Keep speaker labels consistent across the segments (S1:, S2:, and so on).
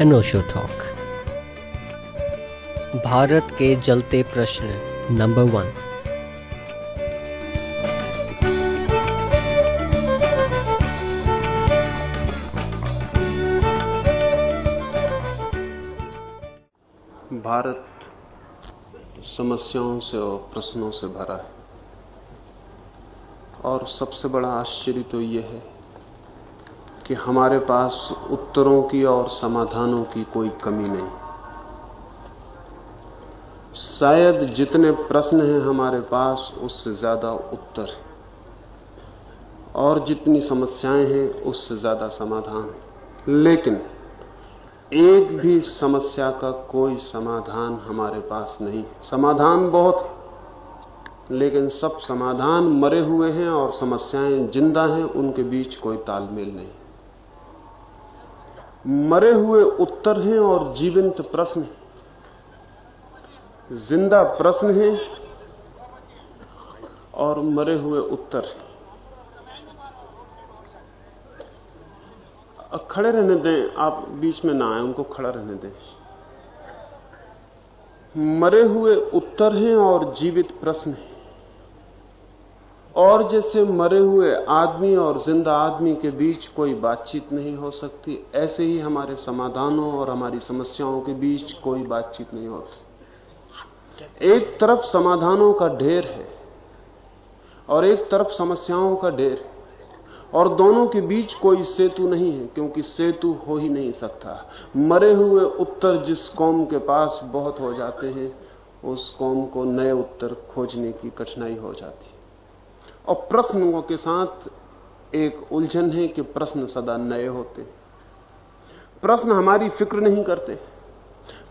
S1: अनोशो talk Bharat के जलते प्रश्न नंबर वन
S2: भारत समस्याओं से और प्रश्नों से भरा है। और सबसे बड़ा आश्चर्य तो यह है कि हमारे पास उत्तरों की और समाधानों की कोई कमी नहीं। शायद जितने प्रश्न हैं हमारे पास, उससे ज़्यादा उत्तर और जितनी समस्याएँ हैं, उससे ज़्यादा समाधान लेकिन एक भी समस्या का कोई समाधान हमारे पास नहीं समाधान बहुत है, लेकिन सब समाधान मरे हुए हैं और समस्याएँ ज़िंदा हैं, उनके बीच कोई तालमेल नहीं। मरे हुए उत्तर हैं और जीवंत प्रश्न ज़िंदा प्रश्न हैं और मरे हुए उत्तर हैं। खड़े रहने दें, आप बीच में ना आए, उनको खड़ा रहने दें। मरे हुए उत्तर हैं और जीवित प्रश्न हैं। और जैसे मरे हुए आदमी और ज़िंदा आदमी के बीच कोई बातचीत नहीं हो सकती, ऐसे ही हमारे समाधानों और हमारी समस्याओं के बीच कोई बातचीत नहीं होती। एक तरफ़ समाधानों का ढेर है और एक तरफ़ समस्याओं का ढेर है, और दोनों के बीच कोई सेतु नहीं है, क्योंकि सेतु हो ही नहीं सकता। मरे हुए उत्तर जिस कौम के पास बहुत हो जाते हैं, उस कौम को नए उत्तर खोजने की कठिनाई हो जाती और प्रश्नों के साथ एक उलझन है कि प्रश्न सदा नए होते प्रश्न हमारी फ़िक्र नहीं करते।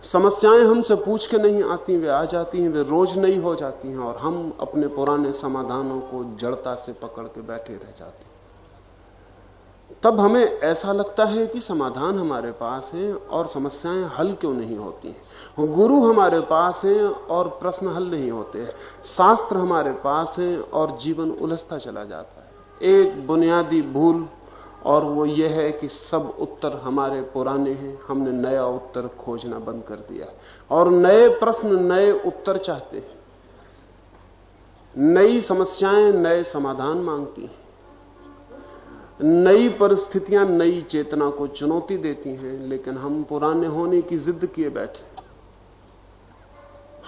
S2: समस्याएँ हमसे पूछ के नहीं आती, वे आ जाती हैं, वे रोज नहीं हो जाती हैं और हम अपने पुराने समाधानों को जड़ता से पकड़ के बैठे रह जाते हैं। तब हमें ऐसा लगता है कि समाधान हमारे पास है और समस्याएँ हल क्यों नहीं होती गुरु हमारे पास हैं और प्रश्न हल नहीं होते शास्त्र हमारे पास है और जीवन उलझता चला जाता है। एक बुनियादी भूल और वो ये है कि सब उत्तर हमारे पुराने हैं। हमने नया उत्तर खोजना बंद कर दिया और नए प्रश्न, नए उत्तर चाहते हैं। नई समस्याएँ, नए समाधान मांगती हैं। नई परिस्थितियाँ, नई चेतना को चुनौती देती हैं, लेकिन हम पुराने होने की जिद किए बैठे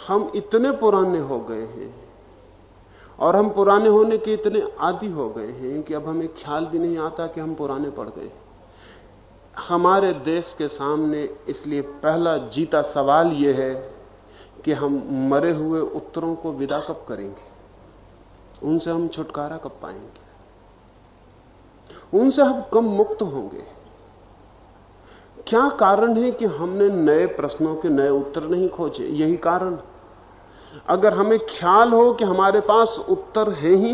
S2: हम इतने पुराने हो गए हैं, और हम पुराने होने के इतने आदि हो गए हैं कि अब हमें ख्याल भी नहीं आता कि हम पुराने पड़ गए हमारे देश के सामने इसलिए पहला जीता सवाल यह है कि हम मरे हुए उत्तरों को विदा कब करेंगे? उनसे हम छुटकारा कब पाएँगे? उनसे हम कम मुक्त होंगे। क्या कारण है कि हमने नए प्रश्नों के नए उत्तर नहीं खोजे? यही कारण। अगर हमें ख्याल हो कि हमारे पास उत्तर है ही,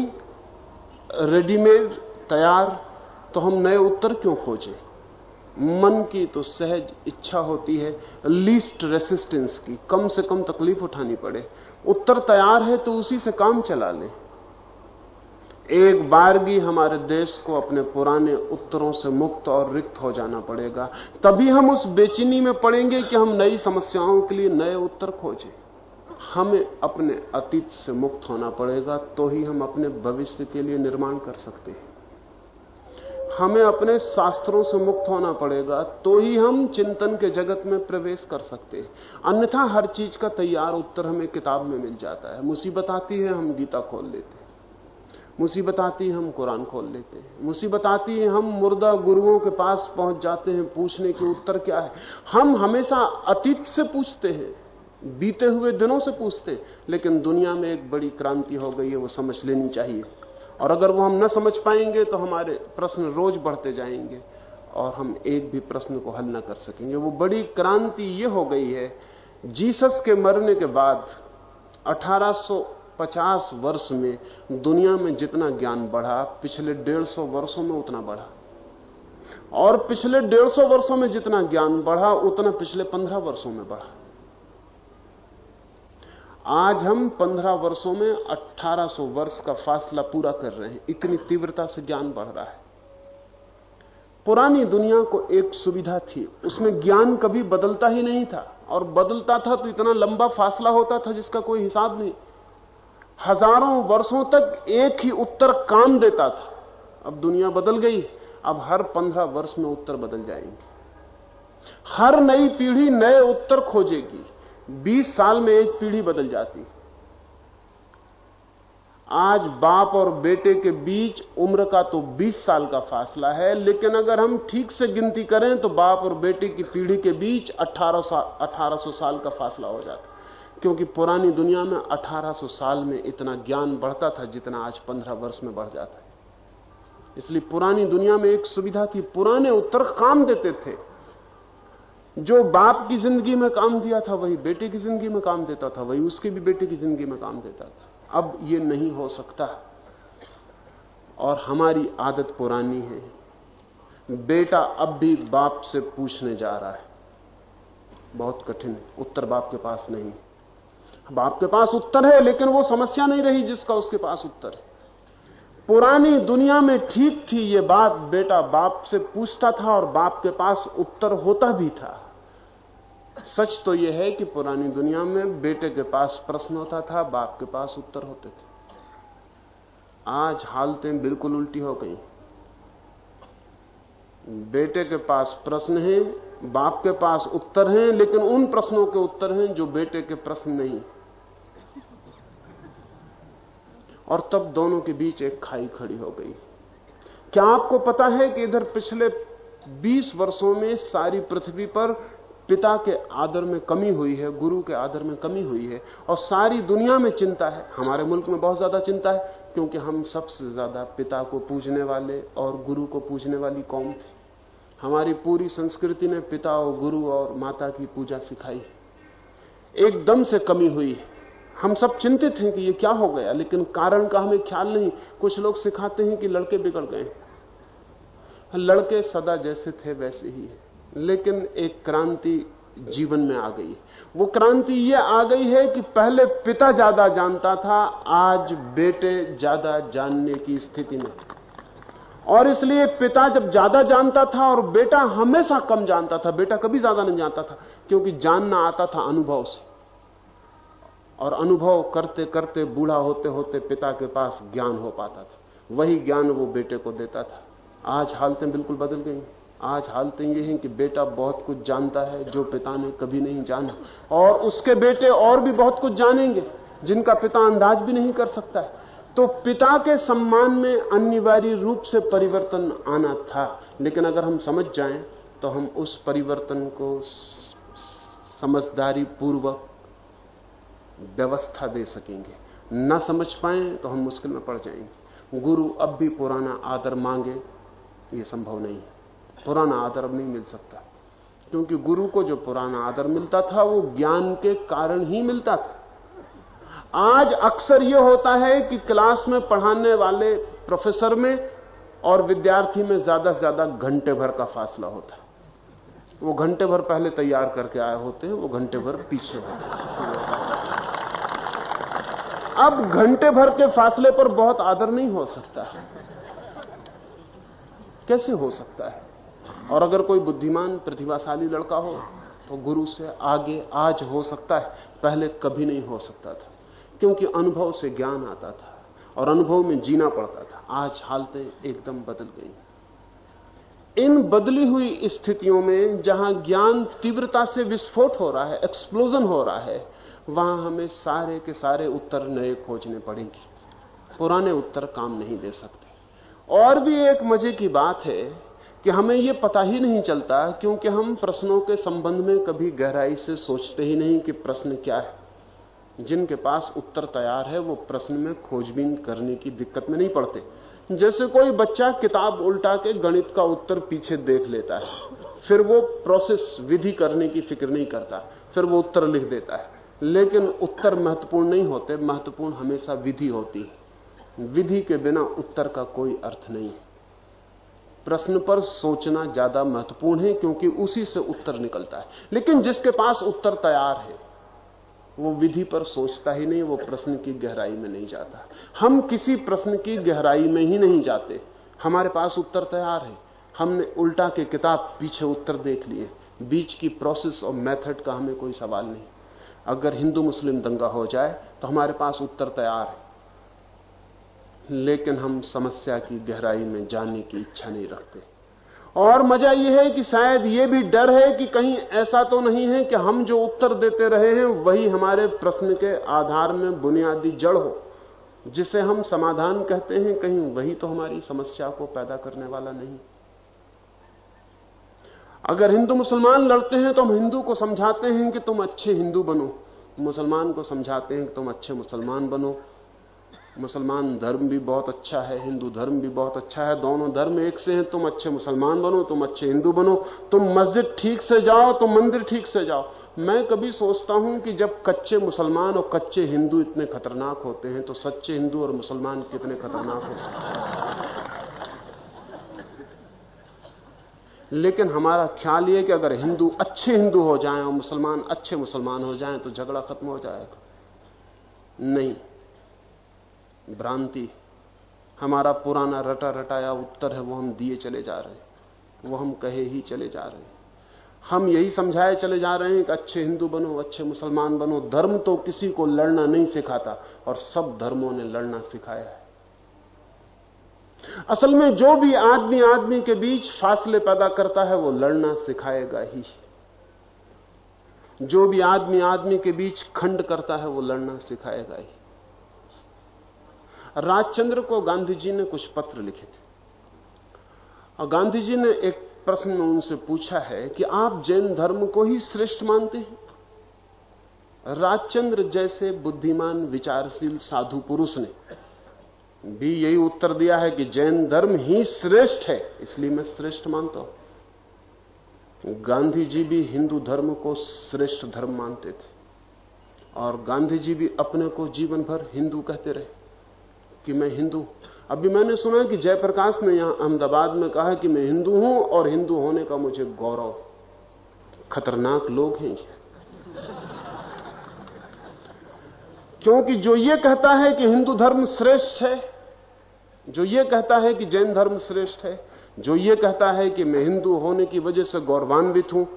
S2: रेडीमेड, तैयार तो हम नए उत्तर क्यों खोजे? मन की तो सहज इच्छा होती है लीस्ट रेसिस्टेंस की, कम से कम तकलीफ़ उठानी पड़े। उत्तर तैयार है तो उसी से काम चला ले। एक बार भी हमारे देश को अपने पुराने उत्तरों से मुक्त और रिक्त हो जाना पड़ेगा। तभी हम उस बेचैनी में पड़ेंगे कि हम नई समस्याओं के लिए नए उत्तर खोजें। हमें अपने अतीत से मुक्त होना पड़ेगा तो ही हम अपने भविष्य के लिए निर्माण कर सकते हैं। हमें अपने शास्त्रों से मुक्त होना पड़ेगा तो ही हम चिंतन के जगत में प्रवेश कर सकते हैं। अन्यथा हर चीज़ का तैयार उत्तर हमें किताब में मिल जाता है। मुसीबत आती है, हम गीता खोल लेते हैं। मुसीबत आती है, हम कुरान खोल लेते हैं। मुसीबत आती है, हम मुर्दा गुरुओं के पास पहुँच जाते हैं, पूछने के उत्तर क्या है? हम हमेशा अतीत से पूछते हैं, बीते हुए दिनों से पूछते हैं, लेकिन दुनिया में एक बड़ी क्रांति हो गई है, वो समझ लेनी चाहिए। और अगर वो हम न समझ पाएँगे तो हमारे प्रश्न रोज बढ़ते जाएँगे, और हम एक भी प्रश्न को हल न कर सकेंगे। वो बड़ी क्रांति ये हो गई है, जीसस के मरने के बाद 1850 वर्ष में दुनिया में जितना ज्ञान बढ़ा, पिछले डेढ़ सौ वर्षों में उतना बढ़ा। और पिछले डेढ़ सौ वर्षों में जितना ज्ञान बढ़ा, उतना पिछले पंद्रह वर्षों में बढ़ा। आज हम पंद्रह वर्षों में 1800 वर्ष का फासला पूरा कर रहे हैं। इतनी तीव्रता से ज्ञान बढ़ रहा है। पुरानी दुनिया को एक सुविधा थी। उसमें ज्ञान कभी बदलता ही नहीं था। और बदलता था तो इतना लंबा फासला होता था जिसका कोई हिसाब नहीं। हज़ारों वर्षों तक एक ही उत्तर काम देता था। अब दुनिया बदल गई, अब हर पंद्रह वर्ष में उत्तर बदल जाएँगे। हर नई पीढ़ी नए उत्तर खोजेगी। बीस साल में एक पीढ़ी बदल जाती। आज बाप और बेटे के बीच उम्र का तो 20 साल का फासला है, लेकिन अगर हम ठीक से गिनती करें तो बाप और बेटे की पीढ़ी के बीच 1800 साल 1800 साल का फासला हो जाता। क्योंकि पुरानी दुनिया में 1800 साल में इतना ज्ञान बढ़ता था जितना आज 15 वर्ष में बढ़ जाता है। इसलिए पुरानी दुनिया में एक सुविधा थी, पुराने उत्तर काम देते थे। जो बाप की ज़िंदगी में काम दिया था, वही बेटे की ज़िंदगी में काम देता था, वही उसके भी बेटे की ज़िंदगी में काम देता था। अब ये नहीं हो सकता। और हमारी आदत पुरानी है। बेटा अब भी बाप से पूछने जा रहा है। बहुत कठिन, उत्तर बाप के पास नहीं। बाप के पास उत्तर है, लेकिन वो समस्या नहीं रही जिसका उसके पास उत्तर है। पुरानी दुनिया में ठीक थी ये बात, बेटा बाप से पूछता था और बाप के पास उत्तर होता भी था। सच तो यह है कि पुरानी दुनिया में बेटे के पास प्रश्न होता था, बाप के पास उत्तर होते थे। आज हालतें बिल्कुल उल्टी हो गई। बेटे के पास प्रश्न है, बाप के पास उत्तर हैं, लेकिन उन प्रश्नों के उत्तर हैं जो बेटे के प्रश्न नहीं। और तब दोनों के बीच एक खाई खड़ी हो गई। क्या आपको पता है कि इधर पिछले 20 वर्षों में सारी पृथ्वी पर पिता के आदर में कमी हुई है, गुरु के आदर में कमी हुई है, और सारी दुनिया में चिंता है। हमारे मुल्क में बहुत ज़्यादा चिंता है, क्योंकि हम सबसे ज़्यादा पिता को पूजने वाले और गुरु को पूजने वाली कौम थे। हमारी पूरी संस्कृति ने पिता और गुरु और माता की पूजा सिखाई एकदम से कमी हुई है। हम सब चिंतित हैं कि ये क्या हो गया, लेकिन कारण का हमें ख्याल नहीं। कुछ लोग सिखाते हैं कि लड़के बिगड़ गए लड़के सदा जैसे थे, वैसे ही है। लेकिन एक क्रांति जीवन में आ गई। वो क्रांति ये आ गई है कि पहले पिता ज़्यादा जानता था, आज बेटे ज़्यादा जानने की स्थिति में। और इसलिए पिता जब ज़्यादा जानता था और बेटा हमेशा कम जानता था, बेटा कभी ज़्यादा नहीं जानता था, क्योंकि जानना आता था अनुभव से। और अनुभव करते करते बूढ़ा होते होते पिता के पास ज्ञान हो पाता था। वही ज्ञान वो बेटे को देता था। आज हालतें बिल्कुल बदल गई। आज हालतें ये हैं कि बेटा बहुत कुछ जानता है जो पिता ने कभी नहीं जाना। और उसके बेटे और भी बहुत कुछ जानेंगे, जिनका पिता अंदाज भी नहीं कर सकता है। तो पिता के सम्मान में अनिवार्य रूप से परिवर्तन आना था। लेकिन अगर हम समझ जाएँ तो हम उस परिवर्तन को समझदारी पूर्वक व्यवस्था दे सकेंगे। न समझ पाए तो हम मुश्किल में पड़ जाएँगे। गुरु अब भी पुराना आदर मांगे, ये संभव नहीं है। पुराना आदर अब नहीं मिल सकता। क्योंकि गुरु को जो पुराना आदर मिलता था, वो ज्ञान के कारण ही मिलता था। आज अक्सर यह होता है कि क्लास में पढ़ाने वाले प्रोफेसर में और विद्यार्थी में ज़्यादा से ज़्यादा घंटे भर का फासला होता है। वो घंटे भर पहले तैयार करके आए होते हैं, वो घंटे भर पीछे होते हैं। अब घंटे भर के फासले पर बहुत आदर नहीं हो सकता कैसे हो सकता है? और अगर कोई बुद्धिमान, प्रतिभाशाली लड़का हो तो गुरु से आगे आज हो सकता है, पहले कभी नहीं हो सकता था। क्योंकि अनुभव से ज्ञान आता था और अनुभव में जीना पड़ता था। आज हालतें एकदम बदल गई। इन बदली हुई स्थितियों में जहाँ ज्ञान तीव्रता से विस्फोट हो रहा है एक्सप्लोजन हो रहा है वहाँ हमें सारे के सारे उत्तर नए खोजने पड़ेंगे। पुराने उत्तर काम नहीं दे सकते। और भी एक मज़े की बात है कि हमें यह पता ही नहीं चलता, क्योंकि हम प्रश्नों के संबंध में कभी गहराई से सोचते ही नहीं कि प्रश्न क्या है। जिनके पास उत्तर तैयार है, वो प्रश्न में खोजबीन करने की दिक्कत में नहीं पड़ते। जैसे कोई बच्चा किताब उल्टा के गणित का उत्तर पीछे देख लेता है, फिर वो प्रोसेस विधि करने की फ़िक्र नहीं करता, फिर वो उत्तर लिख देता है। लेकिन उत्तर महत्वपूर्ण नहीं होते, महत्वपूर्ण हमेशा विधि होती है। विधि के बिना उत्तर का कोई अर्थ नहीं। प्रश्न पर सोचना ज़्यादा महत्वपूर्ण है, क्योंकि उसी से उत्तर निकलता है। लेकिन जिसके पास उत्तर तैयार है, वो विधि पर सोचता ही नहीं, वो प्रश्न की गहराई में नहीं जाता। हम किसी प्रश्न की गहराई में ही नहीं जाते। हमारे पास उत्तर तैयार है। हमने उल्टा के किताब पीछे उत्तर देख लिए। बीच की प्रोसेस और मेथड का हमें कोई सवाल नहीं। अगर हिंदू मुस्लिम दंगा हो जाए तो हमारे पास उत्तर तैयार है। लेकिन हम समस्या की गहराई में जाने की इच्छा नहीं रखते। और मज़ा यह है कि शायद यह भी डर है कि कहीं ऐसा तो नहीं है कि हम जो उत्तर देते रहे हैं, वही हमारे प्रश्न के आधार में बुनियादी जड़ हो, जिसे हम समाधान कहते हैं, कहीं वही तो हमारी समस्या को पैदा करने वाला नहीं। अगर हिंदू मुसलमान लड़ते हैं तो हम हिंदू को समझाते हैं कि तुम अच्छे हिंदू बनो। मुसलमान को समझाते हैं कि तुम अच्छे मुसलमान बनो। मुसलमान धर्म भी बहुत अच्छा है, हिंदू धर्म भी बहुत अच्छा है, दोनों धर्म एक से हैं। तुम अच्छे मुसलमान बनो, तुम अच्छे हिंदू बनो। तुम मस्जिद ठीक से जाओ, तुम मंदिर ठीक से जाओ। मैं कभी सोचता हूँ कि जब कच्चे मुसलमान और कच्चे हिंदू इतने खतरनाक होते हैं तो सच्चे हिंदू और मुसलमान कितने खतरनाक हो सकते हैं। लेकिन हमारा ख्याल यह कि अगर हिंदू अच्छे हिंदू हो जाएँ और मुसलमान अच्छे मुसलमान हो जाएँ तो झगड़ा खत्म हो जाएगा। नहीं। भ्रांति। हमारा पुराना रटा रटाया उत्तर है, वो हम दिए चले जा रहे हैं। वो हम कहे ही चले जा रहे हैं। हम यही समझाए चले जा रहे हैं कि अच्छे हिंदू बनो, अच्छे मुसलमान बनो। धर्म तो किसी को लड़ना नहीं सिखाता, और सब धर्मों ने लड़ना सिखाया है। असल में जो भी आदमी आदमी के बीच फासले पैदा करता है, वो लड़ना सिखाएगा ही। जो भी आदमी आदमी के बीच खंड करता है, वो लड़ना सिखाएगा ही। राजचंद्र को गांधी जी ने कुछ पत्र लिखे थे। और गांधी जी ने एक प्रश्न में उनसे पूछा है कि आप जैन धर्म को ही श्रेष्ठ मानते हैं? राजचंद्र जैसे बुद्धिमान, विचारशील, साधु पुरुष ने भी यही उत्तर दिया है कि जैन धर्म ही श्रेष्ठ है, इसलिए मैं श्रेष्ठ मानता हूँ। गांधी जी भी हिंदू धर्म को श्रेष्ठ धर्म मानते थे, और गांधी जी भी अपने को जीवन भर हिंदू कहते रहे कि मैं हिंदू अभी मैंने सुना कि जयप्रकाश ने यहाँ अहमदाबाद में कहा कि मैं हिंदू हूँ, और हिंदू होने का मुझे गौरव खतरनाक लोग हैं ये। क्योंकि जो ये कहता है कि हिंदू धर्म श्रेष्ठ है जो ये कहता है कि जैन धर्म श्रेष्ठ है, जो ये कहता है कि मैं हिंदू होने की वजह से गौरवान्वित हूँ,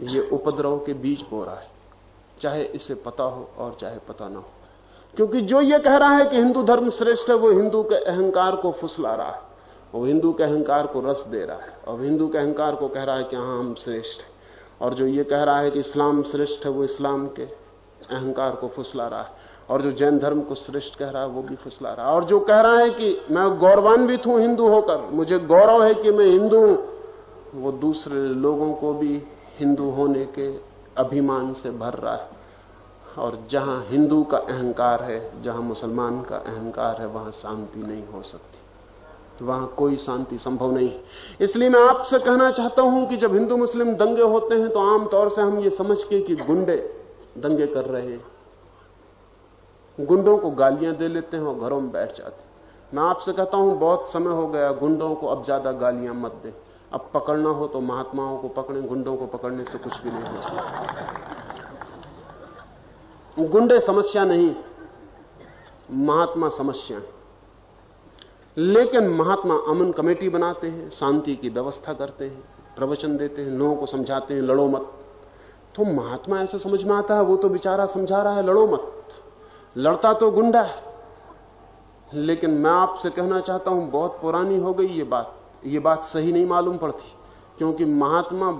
S2: ये उपद्रव के बीज बो रहा है, चाहे इसे पता हो और चाहे पता ना हो। क्योंकि जो ये कह रहा है कि हिंदू धर्म श्रेष्ठ है, वो हिंदू के अहंकार को फुसला रहा है, वो हिंदू के अहंकार को रस दे रहा है, और हिंदू के अहंकार को कह रहा है कि हाँ, हम श्रेष्ठ हैं। और जो ये कह रहा है कि इस्लाम श्रेष्ठ है, वो इस्लाम के अहंकार को फुसला रहा है। और जो जैन धर्म को श्रेष्ठ कह रहा है, वो भी फुसला रहा है। और जो कह रहा है कि मैं गौरवान्वित हूँ हिंदू होकर, मुझे गौरव है कि मैं हिंदू हूँ, वो दूसरे लोगों को भी हिंदू होने के अभिमान से भर रहा है। और जहाँ हिंदू का अहंकार है, जहाँ मुसलमान का अहंकार है, वहाँ शांति नहीं हो सकती। वहाँ कोई शांति संभव नहीं इसलिए मैं आपसे कहना चाहता हूँ कि जब हिंदू मुस्लिम दंगे होते हैं तो आमतौर से हम ये समझ के कि गुंडे दंगे कर रहे हैं। गुंडों को गालियाँ दे लेते हैं और घरों में बैठ जाते हैं। मैं आपसे कहता हूँ, बहुत समय हो गया, गुंडों को अब ज़्यादा गालियाँ मत दे। अब पकड़ना हो तो महात्माओं को पकड़े, गुंडों को पकड़ने से कुछ भी नहीं हो सकता गुंडे समस्या नहीं, महात्मा समस्या लेकिन महात्मा अमन कमेटी बनाते हैं, शांति की व्यवस्था करते हैं, प्रवचन देते हैं, लोगों को समझाते हैं, लड़ो मत। तो महात्मा ऐसा समझ में आता है, वो तो बेचारा समझा रहा है, लड़ो मत। लड़ता तो गुंडा है। लेकिन मैं आपसे कहना चाहता हूँ, बहुत पुरानी हो गई ये बात। ये बात सही नहीं मालूम पड़ती, क्योंकि महात्मा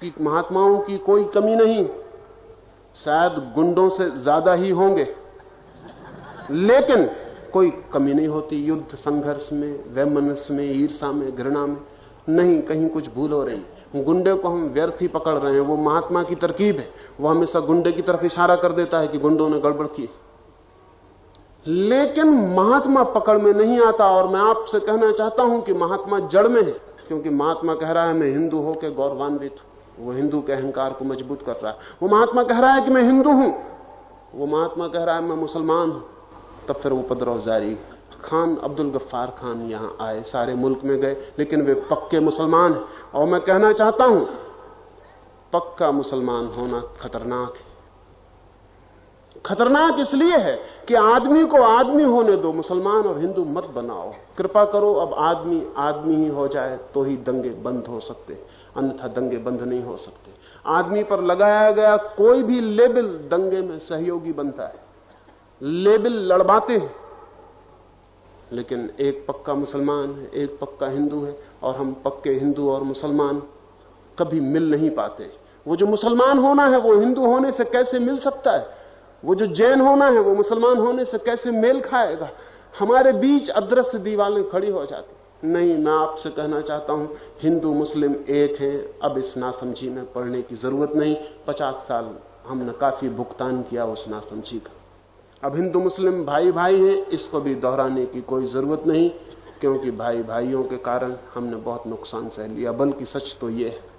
S2: की, महात्माओं की कोई कमी नहीं। शायद गुंडों से ज़्यादा ही होंगे। लेकिन कोई कमी नहीं होती, युद्ध, संघर्ष में वैमनस में, ईर्षा में, घृणा में। नहीं, कहीं कुछ भूल हो रही। गुंडे को हम व्यर्थ ही पकड़ रहे हैं। वो महात्मा की तरकीब है। वो हमेशा गुंडे की तरफ़ इशारा कर देता है कि गुंडों ने गड़बड़ की लेकिन महात्मा पकड़ में नहीं आता और मैं आपसे कहना चाहता हूँ कि महात्मा जड़ में है, क्योंकि महात्मा कह रहा है, मैं हिंदू होकर गौरवान्वित हूँ। वो हिंदू के अहंकार को मज़बूत कर रहा है। वो महात्मा कह रहा है कि मैं हिंदू हूँ। वो महात्मा कह रहा है, मैं मुसलमान हूँ। तब फिर उपद्रव जारी। खान अब्दुल गफ्फार खान यहाँ आए, सारे मुल्क में गए, लेकिन वे पक्के मुसलमान हैं। और मैं कहना चाहता हूँ, पक्का मुसलमान होना खतरनाक है। खतरनाक इसलिए है कि आदमी को आदमी होने दो, मुसलमान और हिंदू मत बनाओ। कृपा करो, अब आदमी आदमी ही हो जाए तो ही दंगे बंद हो सकते, अन्यथा दंगे बंद नहीं हो सकते। आदमी पर लगाया गया कोई भी लेबल दंगे में सहयोगी बनता है। लेबल लड़वाते हैं, लेकिन एक पक्का मुसलमान है, एक पक्का हिंदू है, और हम पक्के हिंदू और मुसलमान कभी मिल नहीं पाते। वो जो मुसलमान होना है, वो हिंदू होने से कैसे मिल सकता है? वो जो जैन होना है, वो मुसलमान होने से कैसे मेल खाएगा? हमारे बीच अदृश्य दीवारें खड़ी हो जाती। नहीं, मैं आपसे कहना चाहता हूँ, हिंदू, मुस्लिम एक हैं, अब इस नासमझी में पढ़ने की ज़रूरत नहीं। पचास साल हमने काफ़ी भुगतान किया उस नासमझी का। अब हिंदू, मुस्लिम भाई भाई हैं, इसको भी दोहराने की कोई ज़रूरत नहीं, क्योंकि भाई भाइयों के कारण हमने बहुत नुकसान सह लिया, बल्कि सच तो यह है।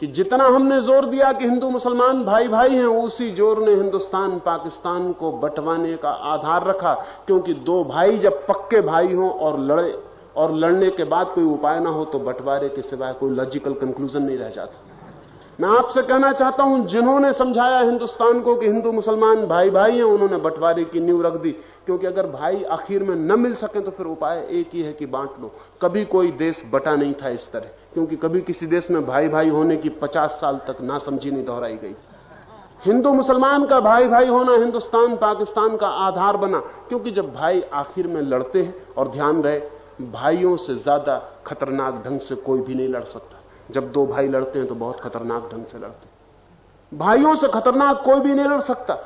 S2: कि जितना हमने ज़ोर दिया कि हिंदू मुसलमान भाई भाई हैं, उसी ज़ोर ने हिंदुस्तान पाकिस्तान को बंटवाने का आधार रखा। क्योंकि दो भाई जब पक्के भाई हों और लड़े, और लड़ने के बाद कोई उपाय ना हो तो बंटवारे के सिवाय कोई लॉजिकल कंक्लूजन नहीं रह जाता। मैं आपसे कहना चाहता हूँ, जिन्होंने समझाया हिंदुस्तान को कि हिंदू मुसलमान भाई भाई हैं, उन्होंने बंटवारे की नींव रख दी। क्योंकि अगर भाई आखिर में न मिल सके तो फिर उपाय एक ही है कि बांट लो। कभी कोई देश बटा नहीं था इस तरह, क्योंकि कभी किसी देश में भाई भाई होने की पचास साल तक ना समझी नहीं दोहराई गई। हिंदू मुसलमान का भाई भाई होना, हिंदुस्तान, पाकिस्तान का आधार बना, क्योंकि जब भाई आखिर में लड़ते हैं और ध्यान रहे, भाइयों से ज़्यादा खतरनाक ढंग से कोई भी नहीं लड़ सकता। जब दो भाई लड़ते हैं तो बहुत खतरनाक ढंग से लड़ते हैं। भाइयों से खतरनाक कोई भी नहीं लड़ सकता।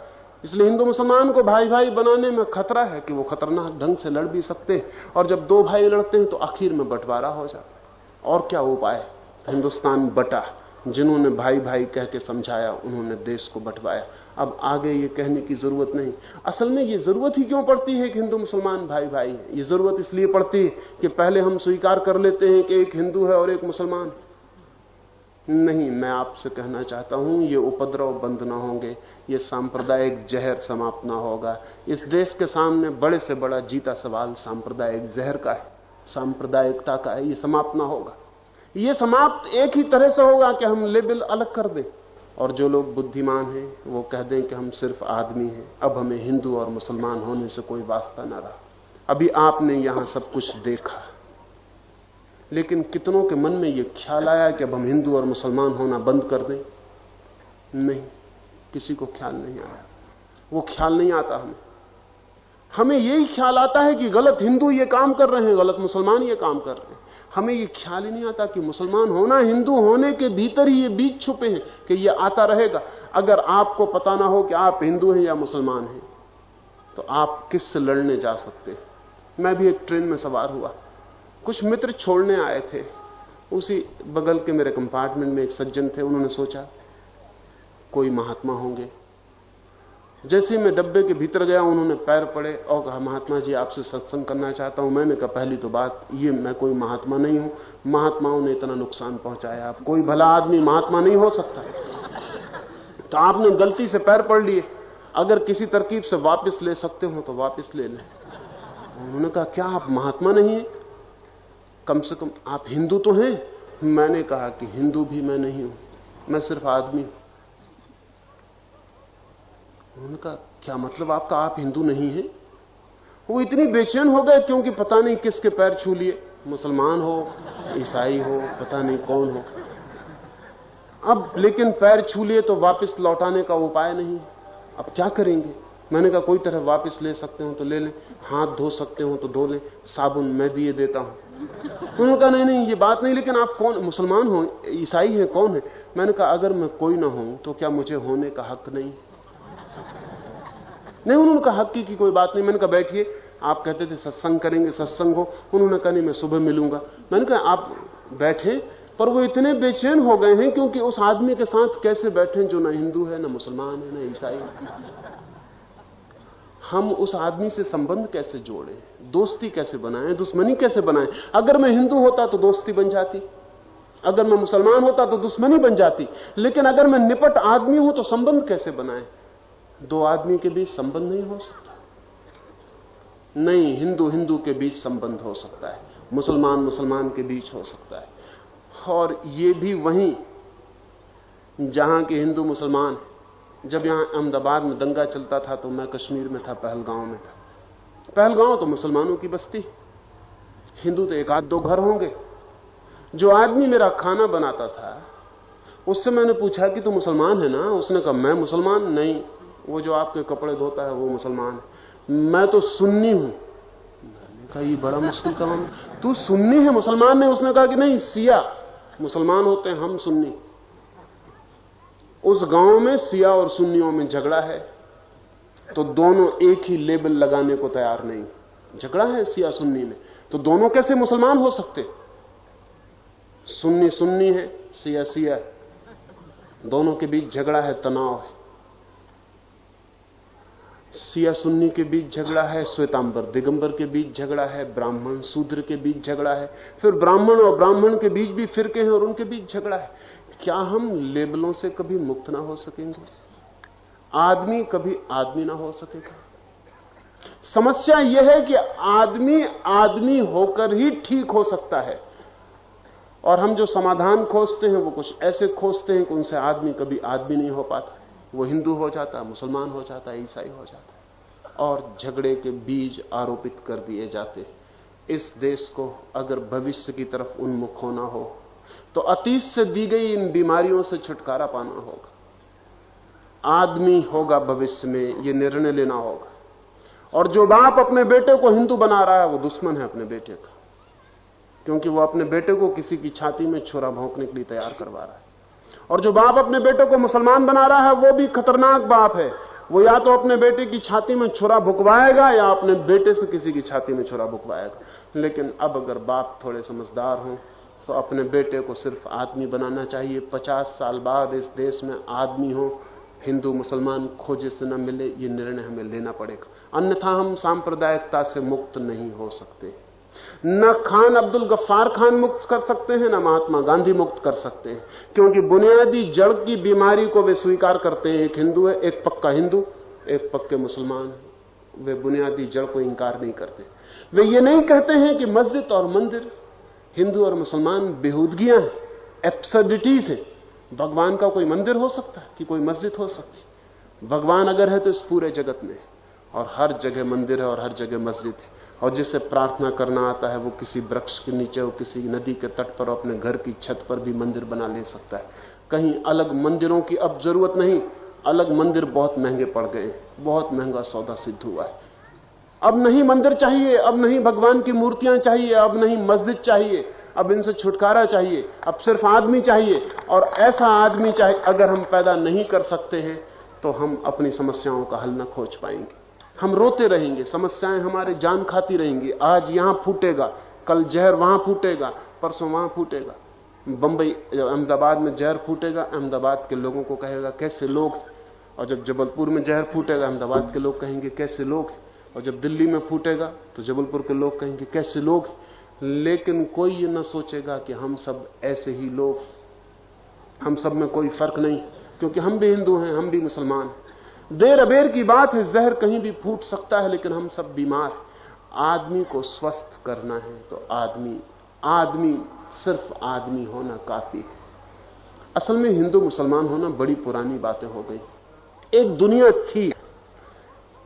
S2: इसलिए हिंदू मुसलमान को भाई भाई बनाने में खतरा है कि वो खतरनाक ढंग से लड़ भी सकते हैं और जब दो भाई लड़ते हैं तो आखिर में बंटवारा हो जाता है। और क्या उपाय हिंदुस्तान बटा, जिन्होंने भाई भाई कह के समझाया, उन्होंने देश को बंटवाया। अब आगे ये कहने की ज़रूरत नहीं। असल में ये ज़रूरत ही क्यों पड़ती है कि हिंदू मुसलमान भाई भाई है? ये ज़रूरत इसलिए पड़ती है कि पहले हम स्वीकार कर लेते हैं कि एक हिंदू है और एक मुसलमान है। नहीं, मैं आपसे कहना चाहता हूँ, ये उपद्रव बंद ना होंगे, ये सांप्रदायिक जहर समाप्त ना होगा। इस देश के सामने बड़े से बड़ा जीता सवाल सांप्रदायिक जहर का है, सांप्रदायिकता का है, ये समाप्त ना होगा। ये समाप्त एक ही तरह से होगा कि हम लेबल अलग कर दें। और जो लोग बुद्धिमान हैं, वो कह दें कि हम सिर्फ़ आदमी हैं, अब हमें हिंदू और मुसलमान होने से कोई वास्ता ना रहा। अभी आपने यहाँ सब कुछ देखा। लेकिन कितनों के मन में यह ख्याल आया कि अब हम हिंदू और मुसलमान होना बंद कर दें? नहीं, किसी को ख्याल नहीं आया। वो ख्याल नहीं आता हमें। हमें यही ख्याल आता है कि गलत हिंदू ये काम कर रहे हैं, गलत मुसलमान ये काम कर रहे हैं। हमें ये ख्याल ही नहीं आता कि मुसलमान होना, हिंदू होने के भीतर ही ये बीज छुपे हैं कि ये आता रहेगा। अगर आपको पता ना हो कि आप हिंदू हैं या मुसलमान हैं तो आप किससे लड़ने जा सकते हैं? मैं भी एक ट्रेन में सवार हुआ। कुछ मित्र छोड़ने आए थे। उसी बगल के मेरे कंपार्टमेंट में एक सज्जन थे, उन्होंने सोचा, कोई महात्मा होंगे। जैसे मैं डब्बे के भीतर गया, उन्होंने पैर पड़े और कहा, महात्मा जी, आपसे सत्संग करना चाहता हूँ। मैंने कहा, पहली तो बात, ये मैं कोई महात्मा नहीं हूँ। महात्माओं ने इतना नुकसान पहुँचाया। आप कोई भला आदमी महात्मा नहीं हो सकता। तो आपने गलती से पैर पड़ लिए। अगर किसी तरकीब से वापस ले सकते हो तो वापस ले लें। उन्होंने कहा, क्या आप महात्मा नहीं है? कम से कम, आप हिंदू तो हैं? मैंने कहा कि हिंदू भी मैं नहीं हूँ, मैं सिर्फ़ आदमी हूँ। उन्होंने कहा क्या मतलब आपका आप हिंदू नहीं है? वो इतनी बेचैन हो गए क्योंकि पता नहीं किसके पैर छू लिए। मुसलमान हो, ईसाई हो, पता नहीं कौन हो। अब लेकिन पैर छू लिए तो वापस लौटाने का उपाय नहीं। अब क्या करेंगे? मैंने कहा कोई तरह वापस ले सकते हो तो ले लें हाथ धो सकते हो तो धो लें साबुन मैं दिए देता हूँ। उन्होंने कहा नहीं नहीं ये बात नहीं लेकिन आप कौन मुसलमान हो ईसाई हैं कौन है? मैंने कहा अगर मैं कोई ना हूँ तो क्या मुझे होने का हक नहीं? नहीं उन्होंने कहा हक की, की कोई बात नहीं। मैंने कहा बैठिए आप कहते थे सत्संग करेंगे सत्संग हो। उन्होंने कहा नहीं मैं सुबह मिलूँगा। मैंने कहा आप बैठे पर वो इतने बेचैन हो गए हैं क्योंकि उस आदमी के साथ कैसे बैठे जो ना हिंदू है ना मुसलमान है ना ईसाई हम उस आदमी से संबंध कैसे जोड़े? दोस्ती कैसे बनाएँ? दुश्मनी कैसे बनाएँ? अगर मैं हिंदू होता तो दोस्ती बन जाती। अगर मैं मुसलमान होता तो दुश्मनी बन जाती। लेकिन अगर मैं निपट आदमी हूँ तो संबंध कैसे बनाए? दो आदमी के बीच संबंध नहीं हो सकता। नहीं हिंदू हिंदू के बीच संबंध हो सकता है। मुसलमान मुसलमान के बीच हो सकता है। और ये भी वहीं, जहाँ के हिंदू मुसलमान जब यहाँ अहमदाबाद में दंगा चलता था तो मैं कश्मीर में था, पहलगांव में था। पहलगांव तो मुसलमानों की बस्ती। हिंदू तो एक आध दो घर होंगे। जो आदमी मेरा खाना बनाता था, उससे मैंने पूछा कि तू मुसलमान है ना? उसने कहा, मैं मुसलमान नहीं। वो जो आपके कपड़े धोता है, वो मुसलमान मैं तो सुन्नी हूँ। मैंने कहा, ये बड़ा मुश्किल काम तू सुन्नी है, मुसलमान ने उसने कहा कि नहीं, सिया। मुसलमान होते हैं, हम सुन्नी। उस गाँव में सिया और सुन्नियों में झगड़ा है तो दोनों एक ही लेबल लगाने को तैयार नहीं। झगड़ा है सिया सुन्नी में तो दोनों कैसे मुसलमान हो सकते? सुन्नी सुन्नी है, सिया सिया है। दोनों के बीच झगड़ा है, तनाव है। सिया सुन्नी के बीच झगड़ा है, श्वेतांबर दिगंबर के बीच झगड़ा है, ब्राह्मण शूद्र के बीच झगड़ा है। फिर ब्राह्मण और ब्राह्मण के बीच भी फिरके हैं और उनके बीच झगड़ा है। क्या हम लेबलों से कभी मुक्त ना हो सकेंगे? आदमी कभी आदमी ना हो सकेगा। समस्या यह है कि आदमी आदमी होकर ही ठीक हो सकता है। और हम जो समाधान खोजते हैं, वो कुछ ऐसे खोजते हैं कि उनसे आदमी कभी आदमी नहीं हो पाता वो हिंदू हो जाता, मुसलमान हो जाता, ईसाई हो जाता और झगड़े के बीज आरोपित कर दिए जाते इस देश को अगर भविष्य की तरफ़ उन्मुख होना हो तो अतीत से दी गई इन बीमारियों से छुटकारा पाना होगा। आदमी होगा भविष्य में यह निर्णय लेना होगा। और जो बाप अपने बेटे को हिंदू बना रहा है, वो दुश्मन है अपने बेटे का। क्योंकि वो अपने बेटे को किसी की छाती में छुरा भोंकने के लिए तैयार करवा रहा है। और जो बाप अपने बेटे को मुसलमान बना रहा है, वो भी खतरनाक बाप है। वो या तो अपने बेटे की छाती में छुरा भुकवाएगा, या अपने बेटे से किसी की छाती में छुरा भुकवाएगा। लेकिन अब अगर बाप थोड़े समझदार हों तो अपने बेटे को सिर्फ़ आदमी बनाना चाहिए। पचास साल बाद इस देश में आदमी हो, हिंदू, मुसलमान, खोजे से न मिले, ये निर्णय हमें लेना पड़ेगा। अन्यथा हम सांप्रदायिकता से मुक्त नहीं हो सकते। न खान अब्दुल गफ्फार खान मुक्त कर सकते हैं, न महात्मा गांधी मुक्त कर सकते हैं। क्योंकि बुनियादी जड़ की बीमारी को वे स्वीकार करते हैं। एक हिंदू है, एक पक्का हिंदू, एक पक्के मुसलमान। वे बुनियादी जड़ को इंकार नहीं करते। वे ये नहीं कहते हैं कि मस्जिद और मंदिर हिंदू और मुसलमान बेहूदगियाँ हैं एप्सडिटीज हैं भगवान का कोई मंदिर हो सकता है कि कोई मस्जिद हो सकती भगवान अगर है तो इस पूरे जगत में और हर जगह मंदिर है और हर जगह मस्जिद है। और जिसे प्रार्थना करना आता है, वो किसी वृक्ष के नीचे और किसी नदी के तट पर अपने घर की छत पर भी मंदिर बना ले सकता है। कहीं अलग मंदिरों की अब ज़रूरत नहीं, अलग मंदिर बहुत महँगे पड़ गए बहुत महँगा सौदा सिद्ध हुआ है। अब नहीं मंदिर चाहिए, अब नहीं भगवान की मूर्तियाँ चाहिए, अब नहीं मस्जिद चाहिए, अब इनसे छुटकारा चाहिए, अब सिर्फ़ आदमी चाहिए। और ऐसा आदमी चाहिए अगर हम पैदा नहीं कर सकते हैं तो हम अपनी समस्याओं का हल न खोज पाएँगे। हम रोते रहेंगे, समस्याएँ हमारे जान खाती रहेंगी। आज यहाँ फूटेगा, कल जहर वहाँ फूटेगा, परसों वहाँ फूटेगा। बंबई जब अहमदाबाद में जहर फूटेगा, अहमदाबाद के लोगों को कहेगा, कैसे लोग और जब जबलपुर में जहर फूटेगा, अहमदाबाद के लोग कहेंगे, कैसे लोग और जब दिल्ली में फूटेगा तो जबलपुर के लोग कहेंगे, कैसे लोग लेकिन कोई ये ना सोचेगा कि हम सब ऐसे ही लोग हम सब में कोई फ़र्क नहीं, क्योंकि हम भी हिंदू हैं, हम भी मुसलमान देर अबेर की बात है, जहर कहीं भी फूट सकता है, लेकिन हम सब बीमार आदमी को स्वस्थ करना है तो आदमी आदमी, सिर्फ़ आदमी होना काफ़ी है। असल में हिंदू मुसलमान होना बड़ी पुरानी बातें हो गई। एक दुनिया थी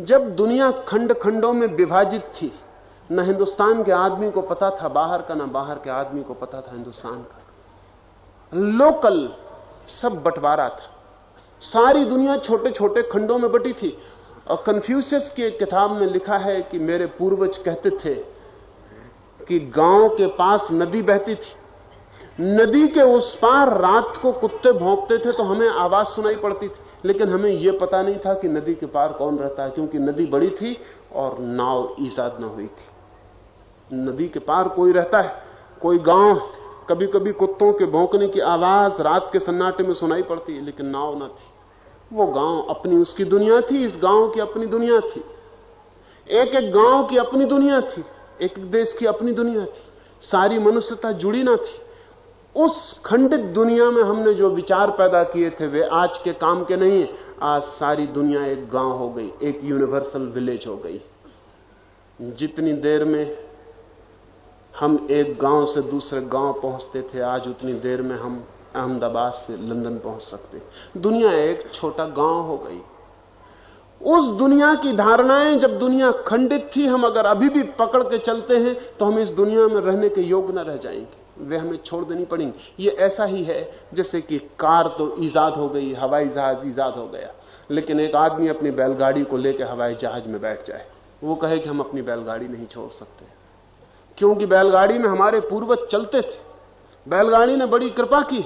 S2: जब दुनिया खंड खंडों में विभाजित थी, न हिंदुस्तान के आदमी को पता था बाहर का, ना बाहर के आदमी को पता था हिंदुस्तान का। लोकल सब बंटवारा था। सारी दुनिया छोटे छोटे खंडों में बटी थी। और कन्फ्यूशियस की एक किताब में लिखा है कि मेरे पूर्वज कहते थे कि गाँव के पास नदी बहती थी। नदी के उस पार रात को कुत्ते भोंकते थे तो हमें आवाज़ सुनाई पड़ती थी। लेकिन हमें यह पता नहीं था कि नदी के पार कौन रहता है, क्योंकि नदी बड़ी थी और नाव ईजाद न हुई थी। नदी के पार कोई रहता है, कोई गाँव कभी कभी कुत्तों के भौंकने की आवाज़ रात के सन्नाटे में सुनाई पड़ती है, लेकिन नाव ना थी। वो गाँव अपनी उसकी दुनिया थी, इस गाँव की अपनी दुनिया थी। एक एक गाँव की अपनी दुनिया थी एक देश की अपनी दुनिया थी। सारी मनुष्यता जुड़ी ना थी। उस खंडित दुनिया में हमने जो विचार पैदा किए थे, वे आज के काम के नहीं आज सारी दुनिया एक गाँव हो गई, एक यूनिवर्सल विलेज हो गई। जितनी देर में हम एक गाँव से दूसरे गाँव पहुँचते थे, आज उतनी देर में हम अहमदाबाद से लंदन पहुँच सकते दुनिया एक छोटा गाँव हो गई। उस दुनिया की धारणाएँ जब दुनिया खंडित थी, हम अगर अभी भी पकड़ के चलते हैं तो हम इस दुनिया में रहने के योग्य न रह जाएँगे। वे हमें छोड़ देनी पड़ेंगी। ये ऐसा ही है, जैसे कि कार तो ईजाद हो गई, हवाई जहाज़ ईजाद हो गया, लेकिन एक आदमी अपनी बैलगाड़ी को लेकर हवाई जहाज़ में बैठ जाए। वो कहे कि हम अपनी बैलगाड़ी नहीं छोड़ सकते। क्योंकि बैलगाड़ी में हमारे पूर्वज चलते थे। बैलगाड़ी ने बड़ी कृपा की।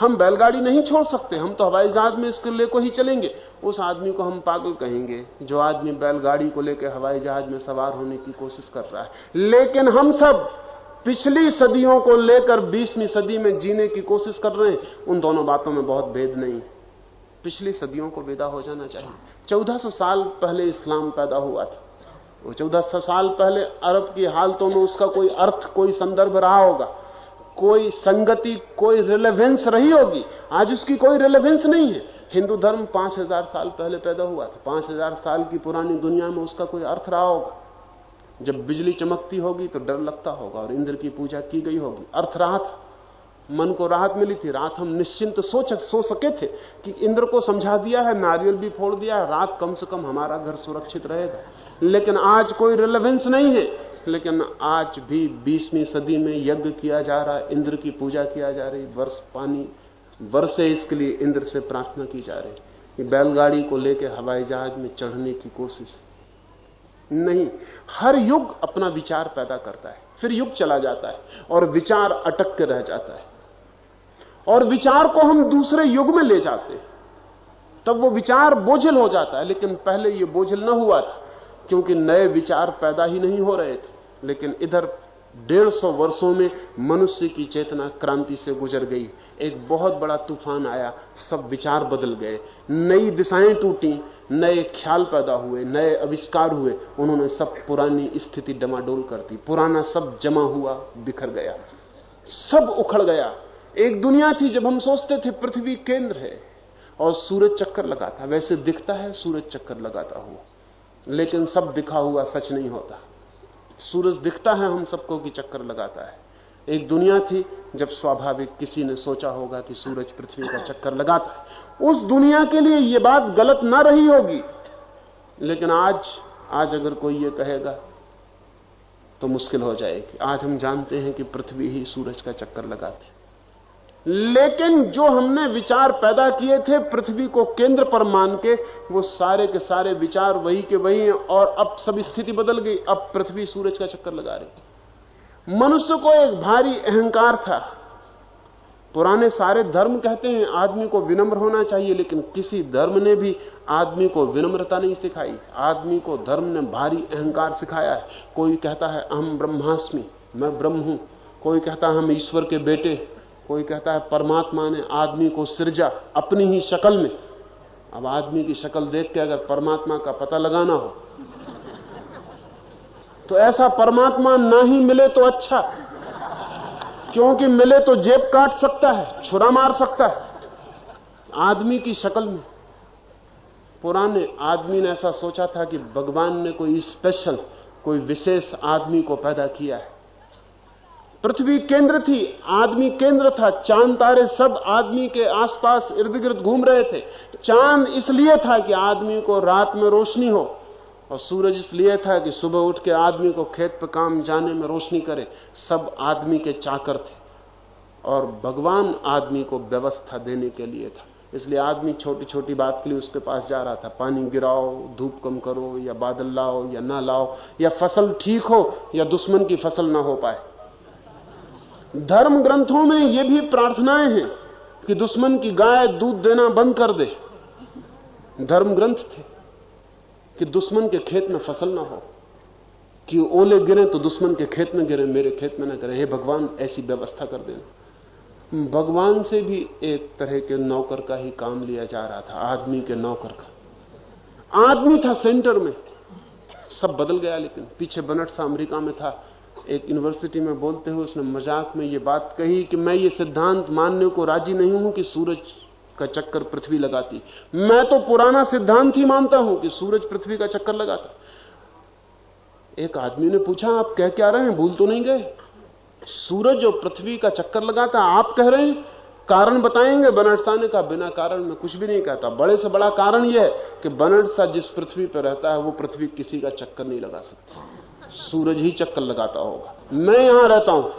S2: हम बैलगाड़ी नहीं छोड़ सकते, हम तो हवाई जहाज़ में इसके ले को ही चलेंगे। उस आदमी को हम पागल कहेंगे, जो आदमी बैलगाड़ी को लेकर हवाई जहाज़ में सवार होने की कोशिश कर रहा है। लेकिन हम सब पिछली सदियों को लेकर बीसवीं सदी में जीने की कोशिश कर रहे हैं, उन दोनों बातों में बहुत भेद नहीं। है पिछली सदियों को विदा हो जाना चाहिए। चौदह सौ साल पहले इस्लाम पैदा हुआ था। वो सौ साल पहले अरब की हालतों में उसका कोई अर्थ, कोई संदर्भ रहा होगा। कोई संगति, कोई रिलेवेंस रही होगी। आज उसकी कोई रिलेवेंस नहीं है। हिंदू धर्म पाँच हज़ार साल पहले पैदा हुआ था। पाँच हज़ार साल की पुरानी दुनिया में उसका कोई अर्थ रहा होगा। जब बिजली चमकती होगी तो डर लगता होगा और इंद्र की पूजा की गई होगी। अर्थ राहत। मन को राहत मिली थी। रात हम निश्चिंत तो सोच, सो सके थे कि इंद्र को समझा दिया है, नारियल भी फोड़ दिया है। रात कम से कम हमारा घर सुरक्षित रहेगा। लेकिन आज कोई रिलेवेंस नहीं है। लेकिन आज भी बीसवीं सदी में यज्ञ किया जा रहा है, इंद्र की पूजा किया जा रही, वर्ष पानी, वर्षे इसके लिए इंद्र से प्रार्थना की जा रही। बैलगाड़ी को लेकर हवाई जहाज़ में चढ़ने की कोशिश। नहीं, हर युग अपना विचार पैदा करता है, फिर युग चला जाता है और विचार अटक के रह जाता है। और विचार को हम दूसरे युग में ले जाते हैं। तब वो विचार बोझल हो जाता है, लेकिन पहले ये बोझल न हुआ था, क्योंकि नए विचार पैदा ही नहीं हो रहे थे। लेकिन इधर डेढ़ सौ वर्षों में मनुष्य की चेतना क्रांति से गुजर गई एक बहुत बड़ा तूफ़ान आया, सब विचार बदल गए। नई दिशाएँ टूटी, नए ख्याल पैदा हुए, नए आविष्कार हुए। उन्होंने सब पुरानी स्थिति डमाडोल कर दी। पुराना सब जमा हुआ, बिखर गया। सब उखड़ गया। एक दुनिया थी जब हम सोचते थे पृथ्वी केंद्र है। और सूरज चक्कर लगाता, वैसे दिखता है, सूरज चक्कर लगाता हुआ। लेकिन सब दिखा हुआ सच नहीं होता। सूरज दिखता है हम सबको कि चक्कर लगाता है। एक दुनिया थी जब स्वाभाविक किसी ने सोचा होगा कि सूरज पृथ्वी का चक्कर लगाता है। उस दुनिया के लिए यह बात गलत ना रही होगी। लेकिन आज आज अगर कोई ये कहेगा तो मुश्किल हो जाएगी। आज हम जानते हैं कि पृथ्वी ही सूरज का चक्कर लगाती लेकिन जो हमने विचार पैदा किए थे पृथ्वी को केंद्र पर मान के, वो सारे के सारे विचार वही के वही हैं और अब सब स्थिति बदल गई। अब पृथ्वी सूरज का चक्कर लगा रही मनुष्य को एक भारी अहंकार था। पुराने सारे धर्म कहते हैं, आदमी को विनम्र होना चाहिए, लेकिन किसी धर्म ने भी आदमी को विनम्रता नहीं सिखाई। आदमी को धर्म ने भारी अहंकार सिखाया है। कोई कहता है अहम ब्रह्मास्मि, मैं ब्रह्म हूँ। कोई कहता है, हम ईश्वर के बेटे। कोई कहता है, परमात्मा ने आदमी को सिरजा अपनी ही शक्ल में। अब आदमी की शक्ल देख के अगर परमात्मा का पता लगाना हो तो ऐसा परमात्मा ना ही मिले तो अच्छा। क्योंकि मिले तो जेब काट सकता है, छुरा मार सकता है। आदमी की शक्ल में। पुराने आदमी ने ऐसा सोचा था कि भगवान ने कोई स्पेशल कोई विशेष आदमी को पैदा किया है। पृथ्वी केंद्र थी, आदमी केंद्र था, चाँद तारे सब आदमी के आसपास इर्द गिर्द घूम रहे थे। चाँद इसलिए था कि आदमी को रात में रोशनी हो। और सूरज इसलिए था कि सुबह उठ के आदमी को खेत पर काम जाने में रोशनी करे, सब आदमी के चाकर थे। और भगवान आदमी को व्यवस्था देने के लिए था। इसलिए आदमी छोटी छोटी बात के लिए उसके पास जा रहा था। पानी गिराओ, धूप कम करो, या बादल लाओ, या ना लाओ, या फ़सल ठीक हो, या दुश्मन की फ़सल ना हो पाए। धर्म ग्रंथों में ये भी प्रार्थनाएँ हैं कि दुश्मन की गाय दूध देना बंद कर दे। धर्म ग्रंथ थे। कि दुश्मन के खेत में फ़सल ना हो। कि ओले गिरे तो दुश्मन के खेत में गिरे, मेरे खेत में ना गिरे हे भगवान, ऐसी व्यवस्था कर देना। भगवान से भी एक तरह के नौकर का ही काम लिया जा रहा था, आदमी के नौकर का। आदमी था सेंटर में। सब बदल गया, लेकिन पीछे बनट सा अमेरिका में था। एक यूनिवर्सिटी में बोलते हुए उसने मज़ाक में ये बात कही कि मैं ये सिद्धांत मानने को राज़ी नहीं हूँ कि सूरज का चक्कर पृथ्वी लगाती। मैं तो पुराना सिद्धांत ही मानता हूँ कि सूरज पृथ्वी का चक्कर लगाता। एक आदमी ने पूछा, आप कह क्या रहे हैं? भूल तो नहीं गए? सूरज और पृथ्वी का चक्कर लगाता, आप कह रहे हैं? कारण बताएँगे? बनट ने कहा बिना कारण में कुछ भी नहीं कहता। बड़े से बड़ा कारण यह है कि बनट सा जिस पृथ्वी पर रहता है, वो पृथ्वी किसी का चक्कर नहीं लगा सकती। सूरज ही चक्कर लगाता होगा। मैं यहाँ रहता हूँ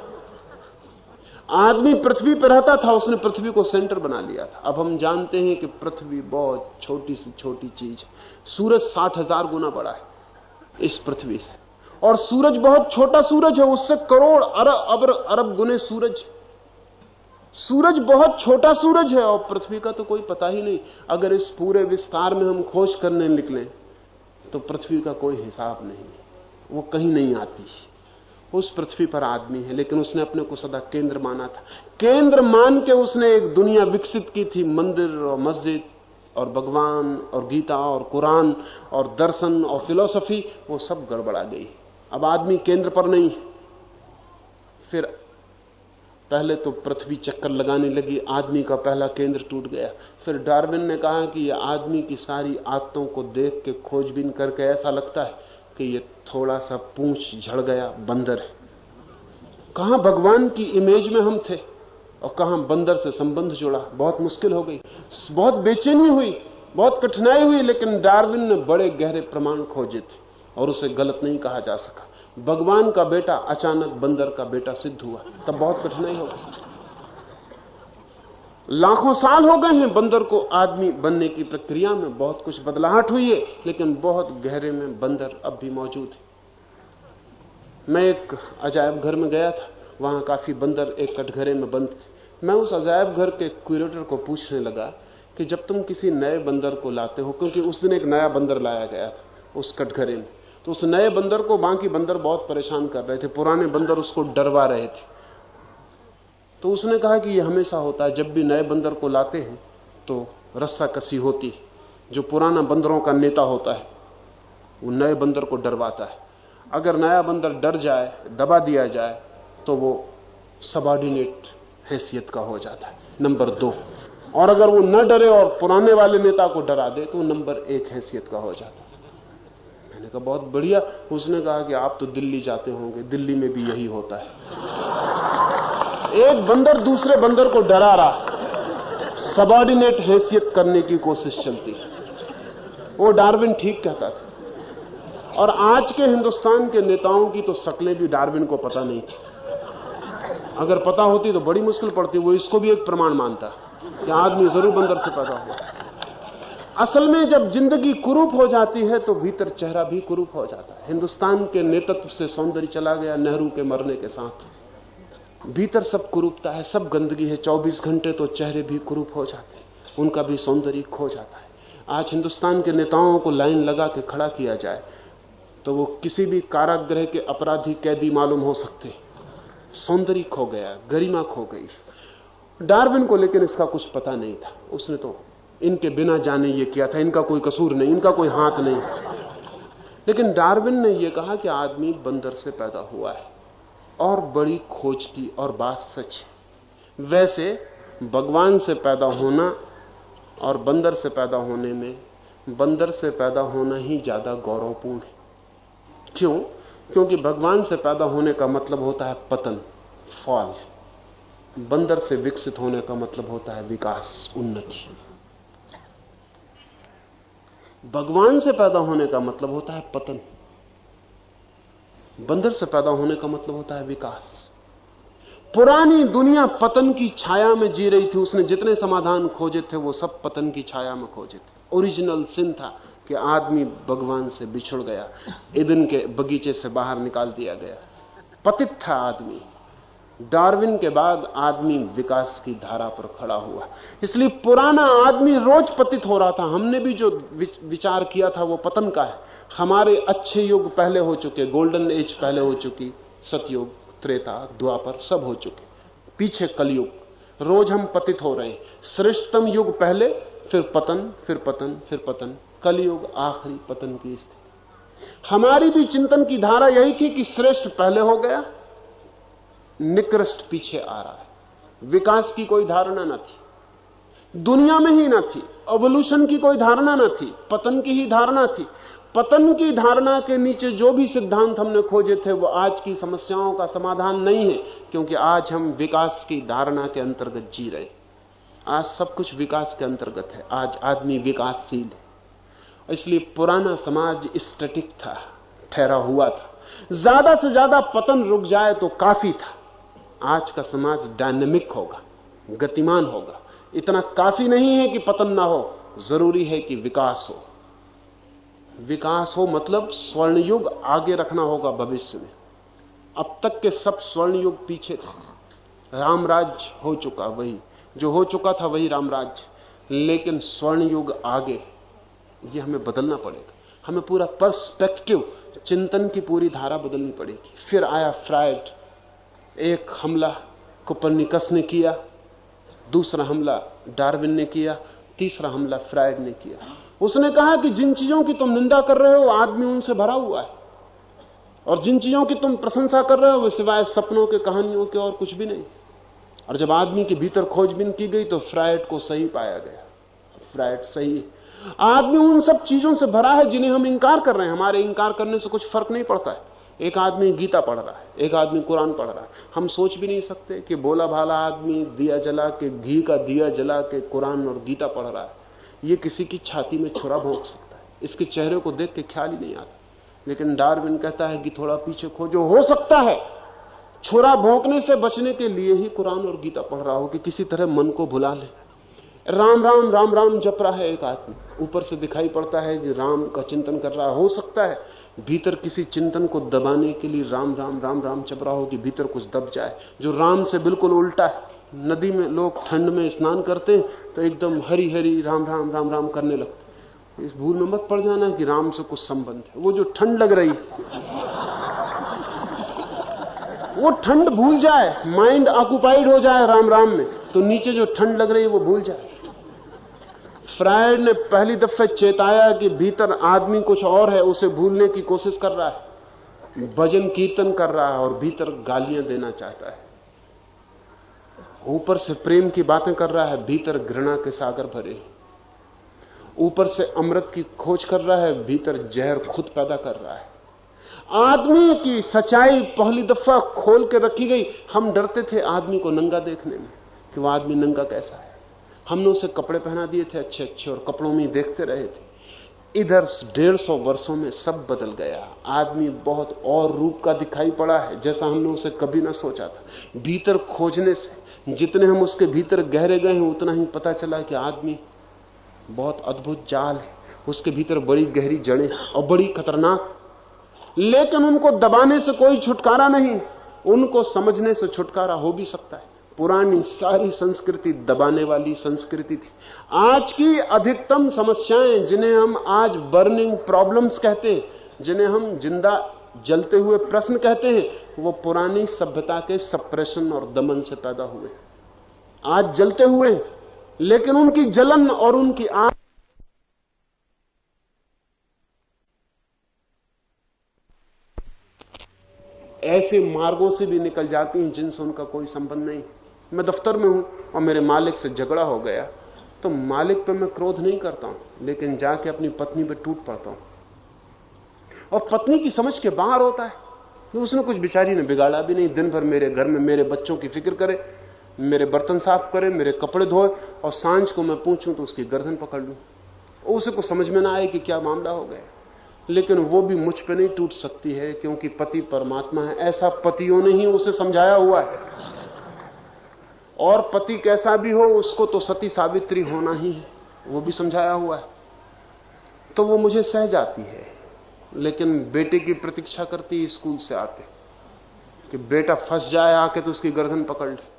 S2: आदमी पृथ्वी पर रहता था, उसने पृथ्वी को सेंटर बना लिया था। अब हम जानते हैं कि पृथ्वी बहुत छोटी सी छोटी चीज़ है। सूरज साठ हज़ार गुना बड़ा है इस पृथ्वी से। और सूरज बहुत छोटा सूरज है, उससे करोड़ अरब अरब अरब गुने सूरज सूरज बहुत छोटा सूरज है, और पृथ्वी का तो कोई पता ही नहीं। अगर इस पूरे विस्तार में हम खोज करने निकले तो पृथ्वी का कोई हिसाब नहीं वो कहीं नहीं आती। उस पृथ्वी पर आदमी है, लेकिन उसने अपने को सदा केंद्र माना था। केंद्र मान के उसने एक दुनिया विकसित की थी, मंदिर और मस्जिद और भगवान और गीता और कुरान और दर्शन और फिलोसफी, वो सब गड़बड़ा गई। अब आदमी केंद्र पर नहीं फिर पहले तो पृथ्वी चक्कर लगाने लगी, आदमी का पहला केंद्र टूट गया। फिर डार्विन ने कहा कि यह आदमी की सारी आदतों को देख के खोजबीन करके ऐसा लगता है कि ये थोड़ा सा पूंछ झड़ गया, बंदर है। कहाँ भगवान की इमेज में हम थे? और कहाँ बंदर से संबंध जुड़ा? बहुत मुश्किल हो गई। बहुत बेचैनी हुई, बहुत कठिनाई हुई, लेकिन डार्विन ने बड़े गहरे प्रमाण खोजे थे और उसे गलत नहीं कहा जा सका। भगवान का बेटा अचानक बंदर का बेटा सिद्ध हुआ। तब बहुत कठिनाई हो गई। लाखों साल हो गए हैं बंदर को आदमी बनने की प्रक्रिया में बहुत कुछ बदलाहट हुई है, लेकिन बहुत गहरे में बंदर अब भी मौजूद है। मैं एक अजायब घर में गया था, वहाँ काफ़ी बंदर एक कटघरे में बंद थे। मैं उस अजायब घर के क्यूरेटर को पूछने लगा कि जब तुम किसी नए बंदर को लाते हो, क्योंकि उस दिन एक नया बंदर लाया गया था उस कटघरे में तो उस नए बंदर को बाकी बंदर बहुत परेशान कर रहे थे, पुराने बंदर उसको डरवा रहे थे। तो उसने कहा कि यह हमेशा होता है, जब भी नए बंदर को लाते हैं तो रस्सा कसी होती है, जो पुराना बंदरों का नेता होता है, वो नए बंदर को डरवाता है। अगर नया बंदर डर जाए, दबा दिया जाए तो वो सबॉर्डिनेट हैसियत का हो जाता है, नंबर दो। और अगर वो न डरे और पुराने वाले नेता को डरा दे तो नंबर एक हैसियत का हो जाता है। मैंने कहा, बहुत बढ़िया। उसने कहा कि आप तो दिल्ली जाते होंगे, दिल्ली में भी यही होता है। एक बंदर दूसरे बंदर को डरा रहा। सबॉर्डिनेट हैसियत करने की कोशिश चलती वो डार्विन ठीक कहता था। और आज के हिंदुस्तान के नेताओं की तो शक्लें भी डार्विन को पता नहीं थी। अगर पता होती तो बड़ी मुश्किल पड़ती, वो इसको भी एक प्रमाण मानता कि आदमी ज़रूर बंदर से पैदा हुआ। असल में जब ज़िंदगी कुरूप हो जाती है तो भीतर चेहरा भी कुरूप हो जाता है। हिंदुस्तान के नेतृत्व से सौंदर्य चला गया, नेहरू के मरने के साथ। भीतर सब कुरूपता है, सब गंदगी है 24 घंटे तो चेहरे भी कुरूप हो जाते हैं, उनका भी सौंदर्य खो जाता है। आज हिंदुस्तान के नेताओं को लाइन लगा के खड़ा किया जाए तो वो किसी भी कारागृह के अपराधी कैदी मालूम हो सकते हैं। सौंदर्य खो गया, गरिमा खो गई। डार्विन को लेकिन इसका कुछ पता नहीं था। उसने तो इनके बिना जाने ये किया था, इनका कोई कसूर नहीं, इनका कोई हाथ नहीं। लेकिन डार्विन ने यह कहा कि आदमी बंदर से पैदा हुआ है। और बड़ी खोज की और बात सच है। वैसे भगवान से पैदा होना और बंदर से पैदा होने में, बंदर से पैदा होना ही ज़्यादा गौरवपूर्ण है। क्यों? क्योंकि भगवान से पैदा होने का मतलब होता है पतन, फॉल। बंदर से विकसित होने का मतलब होता है विकास, उन्नति। भगवान से पैदा होने का मतलब होता है पतन। बंदर से पैदा होने का मतलब होता है विकास। पुरानी दुनिया पतन की छाया में जी रही थी, उसने जितने समाधान खोजे थे, वो सब पतन की छाया में खोजे थे। ओरिजिनल सिन था कि आदमी भगवान से बिछुड़ गया इदन के बगीचे से बाहर निकाल दिया गया। पतित था आदमी। डार्विन के बाद आदमी विकास की धारा पर खड़ा हुआ। इसलिए पुराना आदमी रोज पतित हो रहा था। हमने भी जो विचार किया था, वो पतन का है। हमारे अच्छे युग पहले हो चुके गोल्डन एज पहले हो चुकी, सतयुग, त्रेता, द्वापर सब हो चुके। पीछे कलयुग, रोज हम पतित हो रहे हैं। श्रेष्ठतम युग पहले, फिर पतन फिर पतन फिर पतन। कलयुग आखिरी पतन की स्थिति। हमारी भी चिंतन की धारा यही थी कि श्रेष्ठ पहले हो गया, निकृष्ट पीछे आ रहा है। विकास की कोई धारणा न थी। दुनिया में ही ना थी। एवोल्यूशन की कोई धारणा न थी। पतन की ही धारणा थी। पतन की धारणा के नीचे जो भी सिद्धांत हमने खोजे थे, वो आज की समस्याओं का समाधान नहीं है, क्योंकि आज हम विकास की धारणा के अंतर्गत जी रहे आज सब कुछ विकास के अंतर्गत है। आज आदमी विकासशील है। इसलिए पुराना समाज स्टेटिक था, ठहरा हुआ था। ज़्यादा से ज़्यादा पतन रुक जाए तो काफ़ी था। आज का समाज डायनेमिक होगा, गतिमान होगा। इतना काफ़ी नहीं है कि पतन ना हो, ज़रूरी है कि विकास हो। विकास हो मतलब स्वर्ण युग आगे रखना होगा भविष्य में। अब तक के सब स्वर्ण युग पीछे थे। रामराज हो चुका, वही। जो हो चुका था, वही रामराज लेकिन स्वर्ण युग आगे, ये हमें बदलना पड़ेगा। हमें पूरा पर्सपेक्टिव चिंतन की पूरी धारा बदलनी पड़ेगी। फिर आया फ्राइड। एक हमला कुपरनिकस ने किया, दूसरा हमला डार्विन ने किया, तीसरा हमला फ्राइड ने किया। उसने कहा कि जिन चीज़ों की तुम निंदा कर रहे हो, आदमी उनसे भरा हुआ है। और जिन चीज़ों की तुम प्रशंसा कर रहे हो, सिवाय सपनों के, कहानियों के और कुछ भी नहीं। और जब आदमी के भीतर खोजबीन की गई तो फ्राइड को सही पाया गया। फ्राइड सही आदमी उन सब चीज़ों से भरा है जिन्हें हम इंकार कर रहे हैं। हमारे इंकार करने से कुछ फ़र्क नहीं पड़ता है। एक आदमी गीता पढ़ रहा है, एक आदमी कुरान पढ़ रहा है। हम सोच भी नहीं सकते कि बोला भाला आदमी दिया जला के, घी का दिया जला के कुरान और गीता पढ़ रहा है। ये किसी की छाती में छुरा भोंक सकता है। इसके चेहरे को देख के ख्याल ही नहीं आता। लेकिन डार्विन कहता है कि थोड़ा पीछे खोजो, हो सकता है। छुरा भोंकने से बचने के लिए ही कुरान और गीता पढ़ रहा हो कि किसी तरह मन को भुला ले। राम राम राम राम जप रहा है एक आदमी। ऊपर से दिखाई पड़ता है कि राम का चिंतन कर रहा, हो सकता है। भीतर किसी चिंतन को दबाने के लिए राम राम राम राम चप रहा हो कि भीतर कुछ दब जाए। जो राम से बिल्कुल उल्टा है नदी में लोग ठंड में स्नान करते हैं तो एकदम हरी हरी राम राम राम राम करने लगते इस भूल में मत पड़ जाना कि राम से कुछ संबंध है। वो जो ठंड लग रही वो ठंड भूल जाए, माइंड ऑक्युपाइड हो जाए राम राम में तो नीचे जो ठंड लग रही है, वो भूल जाए। फ्रायड ने पहली दफे चेताया कि भीतर आदमी कुछ और है, उसे भूलने की कोशिश कर रहा है। भजन कीर्तन कर रहा है और भीतर गालियाँ देना चाहता है। ऊपर से प्रेम की बातें कर रहा है, भीतर घृणा के सागर भरे ऊपर से अमृत की खोज कर रहा है, भीतर जहर खुद पैदा कर रहा है। आदमी की सच्चाई पहली दफ़ा खोल के रखी गई। हम डरते थे आदमी को नंगा देखने में कि वह आदमी नंगा कैसा है। हमने उसे कपड़े पहना दिए थे अच्छे अच्छे और कपड़ों में देखते रहे थे। इधर डेढ़ सौ वर्षों में सब बदल गया। आदमी बहुत और रूप का दिखाई पड़ा है, जैसा हमने उसे कभी ना सोचा था। भीतर खोजने से जितने हम उसके भीतर गहरे गए हैं, उतना ही पता चला कि आदमी बहुत अद्भुत जाल है। उसके भीतर बड़ी गहरी जड़ें और बड़ी खतरनाक। लेकिन उनको दबाने से कोई छुटकारा नहीं। उनको समझने से छुटकारा हो भी सकता है। पुरानी सारी संस्कृति दबाने वाली संस्कृति थी। आज की अधिकतम समस्याएँ जिन्हें हम आज बर्निंग प्रॉब्लम्स कहते हैं, जिन्हें हम ज़िंदा जलते हुए प्रश्न कहते हैं, वो पुरानी सभ्यता के सप्रेशन और दमन से पैदा हुए। आज जलते हुए लेकिन उनकी जलन और उनकी आग ऐसे मार्गों से भी निकल जाती हैं जिनसे उनका कोई संबंध नहीं। मैं दफ्तर में हूँ और मेरे मालिक से झगड़ा हो गया तो मालिक पे मैं क्रोध नहीं करता हूँ, लेकिन जाके अपनी पत्नी पे टूट पड़ता हूँ। और पत्नी की समझ के बाहर होता है कि उसने कुछ बिचारी ने बिगाड़ा भी नहीं। दिन भर मेरे घर में मेरे बच्चों की फ़िक्र करे, मेरे बर्तन साफ़ करे, मेरे कपड़े धोए और साँझ को मैं पूछूँ तो उसकी गर्दन पकड़ लूँ। उसे को समझ में ना आए कि क्या मामला हो गया। लेकिन वो भी मुझ पर नहीं टूट सकती है, क्योंकि पति परमात्मा है। ऐसा पतियों ने ही उसे समझाया हुआ है। और पति कैसा भी हो, उसको तो सती सावित्री होना ही है। वो भी समझाया हुआ है। तो वो मुझे सह जाती है। लेकिन बेटे की प्रतीक्षा करती स्कूल से आते। कि बेटा फंस जाए आके तो उसकी गर्दन पकड़ ले।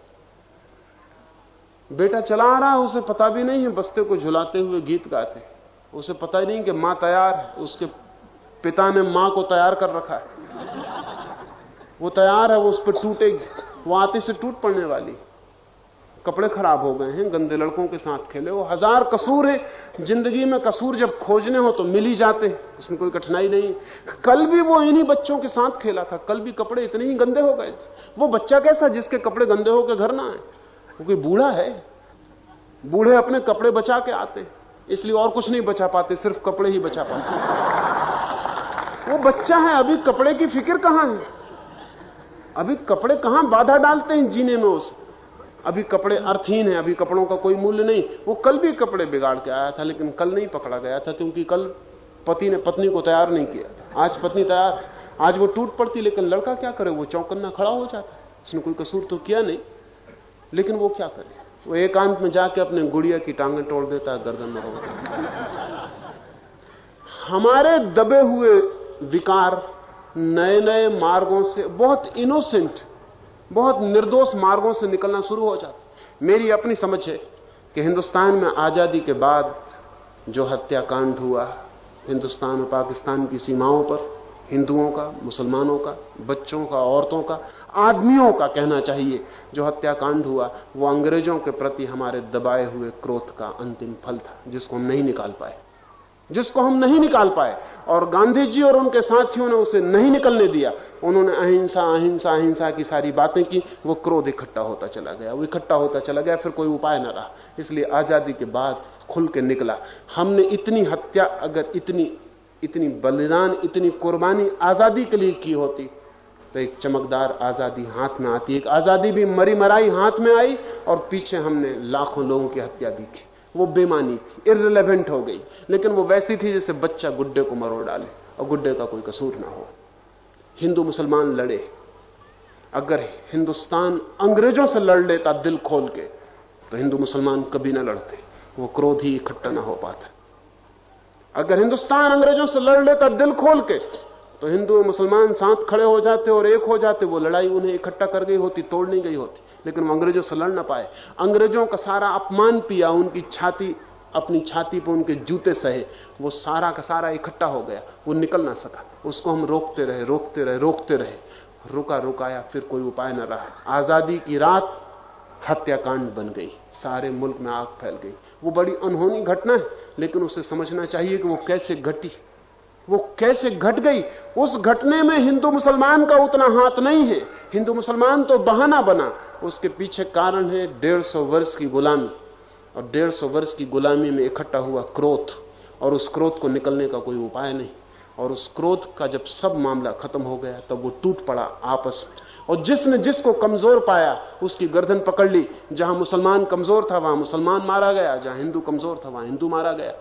S2: बेटा चला आ रहा है उसे पता भी नहीं है, बस्ते को झुलाते हुए गीत गाते उसे पता ही नहीं कि माँ तैयार है, उसके पिता ने माँ को तैयार कर रखा है। वो तैयार है, वो उस पर टूटेगी, वो आते से टूट पड़ने वाली कपड़े खराब हो गए हैं, गंदे लड़कों के साथ खेले। वो हज़ार कसूर है। ज़िंदगी में कसूर जब खोजने हो तो मिल ही जाते हैं। उसमें कोई कठिनाई नहीं। कल भी वो इन्हीं बच्चों के साथ खेला था। कल भी कपड़े इतने ही गंदे हो गए वो बच्चा कैसा जिसके कपड़े गंदे होकर घर ना आए? वो कोई बूढ़ा है? बूढ़े अपने कपड़े बचा के आते इसलिए और कुछ नहीं बचा पाते, सिर्फ़ कपड़े ही बचा पाते वो बच्चा है, अभी कपड़े की फ़िक्र कहाँ है? अभी कपड़े कहाँ बाधा डालते हैं जीने में उसे? अभी कपड़े अर्थहीन है, अभी कपड़ों का कोई मूल्य नहीं। वो कल भी कपड़े बिगाड़ के आया था, लेकिन कल नहीं पकड़ा गया था, क्योंकि कल पति ने, पत्नी को तैयार नहीं किया आज पत्नी तैयार आज वो टूट पड़ती, लेकिन लड़का क्या करे? वो चौकन्ना खड़ा हो जाता उसने कोई कसूर तो किया नहीं। लेकिन वो क्या करे? वो एकांत में जाके अपने गुड़िया की टांगें तोड़ देता है, गर्दन में हमारे दबे हुए विकार नए नए मार्गों से बहुत इनोसेंट बहुत निर्दोष मार्गों से निकलना शुरू हो जाता मेरी अपनी समझ है कि हिंदुस्तान में आज़ादी के बाद जो हत्याकांड हुआ, हिंदुस्तान और पाकिस्तान की सीमाओं पर, हिंदुओं का, मुसलमानों का, बच्चों का, औरतों का, आदमियों का कहना चाहिए, जो हत्याकांड हुआ, वो अंग्रेज़ों के प्रति हमारे दबाए हुए क्रोध का अंतिम फल था, जिसको हम नहीं निकाल पाए। जिसको हम नहीं निकाल पाए। और गांधी जी और उनके साथियों ने उसे नहीं निकलने दिया। उन्होंने अहिंसा अहिंसा अहिंसा की सारी बातें की। वो क्रोध इकट्ठा होता चला गया। वो इकट्ठा होता चला गया, फिर कोई उपाय ना रहा। इसलिए आज़ादी के बाद खुल के निकला। हमने इतनी हत्या, अगर इतनी इतनी बलिदान, इतनी कुर्बानी आज़ादी के लिए की होती तो एक चमकदार आज़ादी हाथ में आती। एक आज़ादी भी मरी मराई हाथ में आई, और पीछे हमने लाखों लोगों की हत्या भी की। वो बेमानी थी इरेलीवेंट हो गई। लेकिन वो वैसी थी जैसे बच्चा गुड्डे को मरोड़ डाले और गुड्डे का कोई कसूर ना हो। हिंदू मुसलमान लड़े। अगर हिंदुस्तान अंग्रेज़ों से लड़ लेता दिल खोल के तो हिंदू मुसलमान कभी ना लड़ते। वो क्रोध ही इकट्ठा ना हो पाता। अगर हिंदुस्तान अंग्रेज़ों से लड़ लेता दिल खोल के तो हिंदू मुसलमान साथ खड़े हो जाते और एक हो जाते, वो लड़ाई उन्हें इकट्ठा कर गई होती, तोड़ नहीं गई होती। लेकिन वो अंग्रेज़ों से लड़ ना पाए। अंग्रेज़ों का सारा अपमान पिया, उनकी छाती, अपनी छाती पर उनके जूते सहे। वो सारा का सारा इकट्ठा हो गया, वो निकल ना सका। उसको हम रोकते रहे रोकते रहे रोकते रहे। रुका, रुकाया, फिर कोई उपाय न रहा। आज़ादी की रात हत्याकांड बन गई। सारे मुल्क में आग फैल गई। वो बड़ी अनहोनी घटना है, लेकिन उसे समझना चाहिए कि वो कैसे घटी। वो कैसे घट गई? उस घटने में हिंदू मुसलमान का उतना हाथ नहीं है। हिंदू मुसलमान तो बहाना बना। उसके पीछे कारण है डेढ़ सौ वर्ष की गुलामी। और डेढ़ सौ वर्ष की गुलामी में इकट्ठा हुआ क्रोध। और उस क्रोध को निकलने का कोई उपाय नहीं। और उस क्रोध का जब सब मामला खत्म हो गया, तब वो टूट पड़ा आपस में। और जिसने जिसको कमज़ोर पाया, उसकी गर्दन पकड़ ली। जहाँ मुसलमान कमज़ोर था, वहाँ मुसलमान मारा गया। जहाँ हिंदू कमज़ोर था, वहाँ हिंदू मारा गया।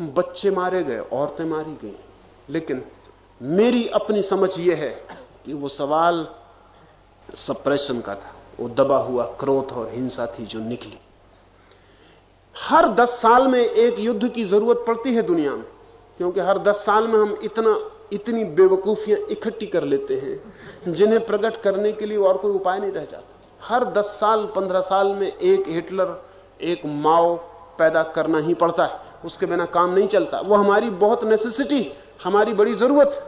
S2: बच्चे मारे गए, औरतें मारी गई। लेकिन मेरी अपनी समझ यह है कि वो सवाल सप्रेशन का था। वो दबा हुआ क्रोध और हिंसा थी जो निकली। हर दस साल में एक युद्ध की ज़रूरत पड़ती है दुनिया में, क्योंकि हर दस साल में हम इतना, इतनी बेवकूफियाँ इकट्ठी कर लेते हैं, जिन्हें प्रकट करने के लिए और कोई उपाय नहीं रह जाता। हर दस साल, पंद्रह साल में एक हिटलर, एक माओ पैदा करना ही पड़ता है। उसके बिना काम नहीं चलता। वो हमारी बहुत नेसेसिटी हमारी बड़ी ज़रूरत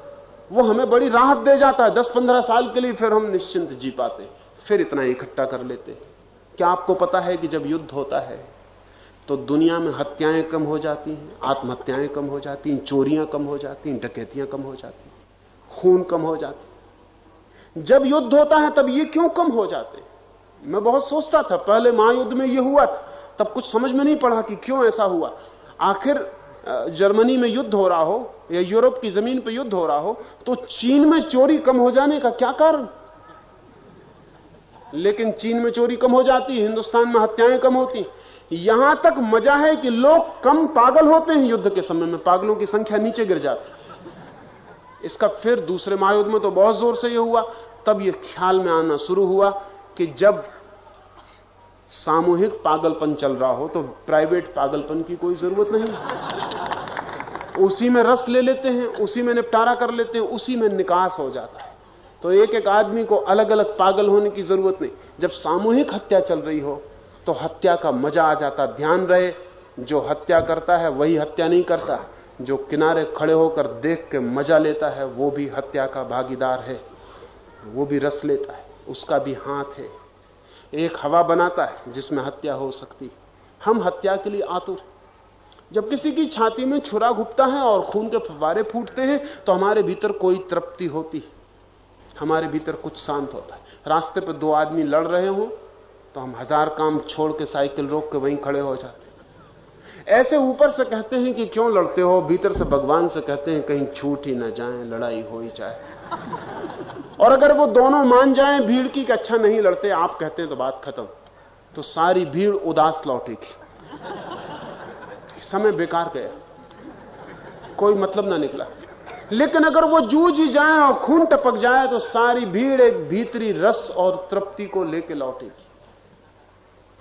S2: वो हमें बड़ी राहत दे जाता है। दस पंद्रह साल के लिए फिर हम निश्चिंत जी पाते फिर इतना इकट्ठा कर लेते क्या आपको पता है कि जब युद्ध होता है तो दुनिया में हत्याएँ कम हो जाती हैं, आत्महत्याएँ कम हो जाती हैं, चोरियाँ कम हो जाती हैं, डकैतियाँ कम हो जाती हैं, खून कम हो जाती जब युद्ध होता है, तब ये क्यों कम हो जाते मैं बहुत सोचता था। पहले महायुद्ध में यह हुआ था। तब कुछ समझ में नहीं पड़ा कि क्यों ऐसा हुआ। आखिर जर्मनी में युद्ध हो रहा हो या यूरोप की ज़मीन पर युद्ध हो रहा हो तो चीन में चोरी कम हो जाने का क्या कारण? लेकिन चीन में चोरी कम हो जाती, हिंदुस्तान में हत्याएँ कम होती। यहाँ तक मज़ा है कि लोग कम पागल होते हैं युद्ध के समय में, पागलों की संख्या नीचे गिर जाती। इसका फिर दूसरे महायुद्ध में तो बहुत ज़ोर से यह हुआ। तब यह ख्याल में आना शुरू हुआ कि जब सामूहिक पागलपन चल रहा हो तो प्राइवेट पागलपन की कोई ज़रूरत नहीं। उसी में रस ले लेते हैं, उसी में निपटारा कर लेते हैं, उसी में निकास हो जाता है। तो एक एक आदमी को अलग अलग पागल होने की ज़रूरत नहीं। जब सामूहिक हत्या चल रही हो तो हत्या का मज़ा आ जाता, ध्यान रहे। जो हत्या करता है, वही हत्या नहीं करता। जो किनारे खड़े होकर देख के मज़ा लेता है, वो भी हत्या का भागीदार है। वो भी रस लेता है, उसका भी हाथ है। एक हवा बनाता है, जिसमें हत्या हो सकती है। हम हत्या के लिए आतुर जब किसी की छाती में छुरा घुपता है और खून के फवारे फूटते हैं तो हमारे भीतर कोई तृप्ति होती है। हमारे भीतर कुछ शांत होता है। रास्ते पर दो आदमी लड़ रहे हो तो हम हज़ार काम छोड़ के साइकिल रोक के वहीं खड़े हो जाते ऐसे ऊपर से कहते हैं कि क्यों लड़ते हो, भीतर से भगवान से कहते हैं, कहीं छूट ही ना जाए, लड़ाई हो ही जाए। और अगर वो दोनों मान जाएँ, भीड़ की कि अच्छा नहीं लड़ते, आप कहते हैं तो बात खत्म। तो सारी भीड़ उदास लौटेगी। समय बेकार गया। कोई मतलब ना निकला। लेकिन अगर वो जूझ ही जाए और खून टपक जाए तो सारी भीड़ एक भीतरी रस और तृप्ति को लेकर लौटेगी।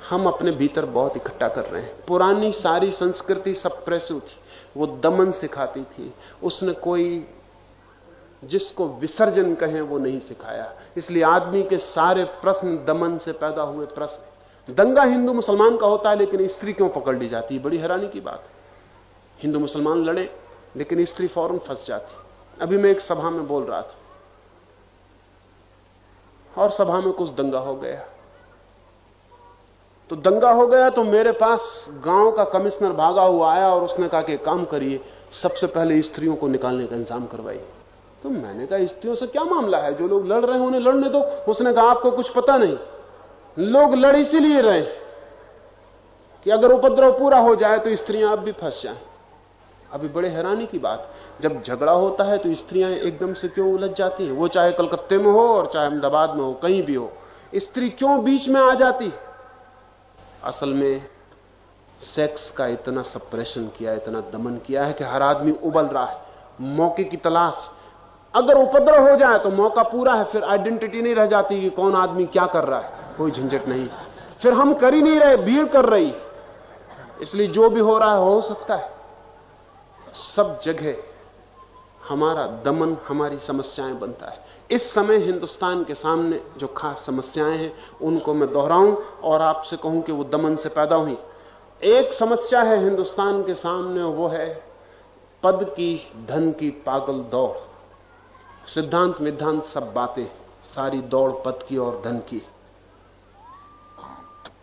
S2: हम अपने भीतर बहुत इकट्ठा कर रहे हैं। पुरानी सारी संस्कृति सब थी। वो दमन सिखाती थी। उसने कोई जिसको विसर्जन कहें वो नहीं सिखाया। इसलिए आदमी के सारे प्रश्न दमन से पैदा हुए प्रश्न। दंगा हिंदू मुसलमान का होता है, लेकिन स्त्री क्यों पकड़ ली जाती? है बड़ी हैरानी की बात है। हिंदू मुसलमान लड़े, लेकिन स्त्री फ़ौरन फंस जाती। अभी मैं एक सभा में बोल रहा था। और सभा में कुछ दंगा हो गया। तो दंगा हो गया तो मेरे पास गाँव का कमिश्नर भागा हुआ आया और उसने कहा कि काम करिए, सबसे पहले स्त्रियों को निकालने का इंतज़ाम करवाइए। तो मैंने कहा, स्त्रियों से क्या मामला है? जो लोग लड़ रहे हैं, उन्हें लड़ने दो। उसने कहा, आपको कुछ पता नहीं। लोग लड़ इसीलिए रहे कि अगर उपद्रव पूरा हो जाए तो स्त्रियाँ अब भी फंस जाएँ। अभी बड़े हैरानी की बात। जब झगड़ा होता है तो स्त्रियाँ एकदम से क्यों उलझ जाती हैं? वो चाहे कलकत्ते में हो और चाहे अहमदाबाद में हो, कहीं भी हो। स्त्री क्यों बीच में आ जाती? असल में सेक्स का इतना सप्रेशन किया, इतना दमन किया है कि हर आदमी उबल रहा है। मौके की तलाश। अगर उपद्रव हो जाए तो मौका पूरा है, फिर आइडेंटिटी नहीं रह जाती कि कौन आदमी क्या कर रहा है। कोई झंझट नहीं। फिर हम कर ही नहीं रहे, भीड़ कर रही। इसलिए जो भी हो रहा है, हो सकता है। सब जगह हमारा दमन, हमारी समस्याएँ बनता है। इस समय हिंदुस्तान के सामने जो खास समस्याएँ हैं, उनको मैं दोहराऊं और आपसे कहूँ कि वो दमन से पैदा हुई। एक समस्या है हिंदुस्तान के सामने, वो है पद की, धन की पागल दौड़। सिद्धांत विद्धांत सब बातें, सारी दौड़ पद की और धन की।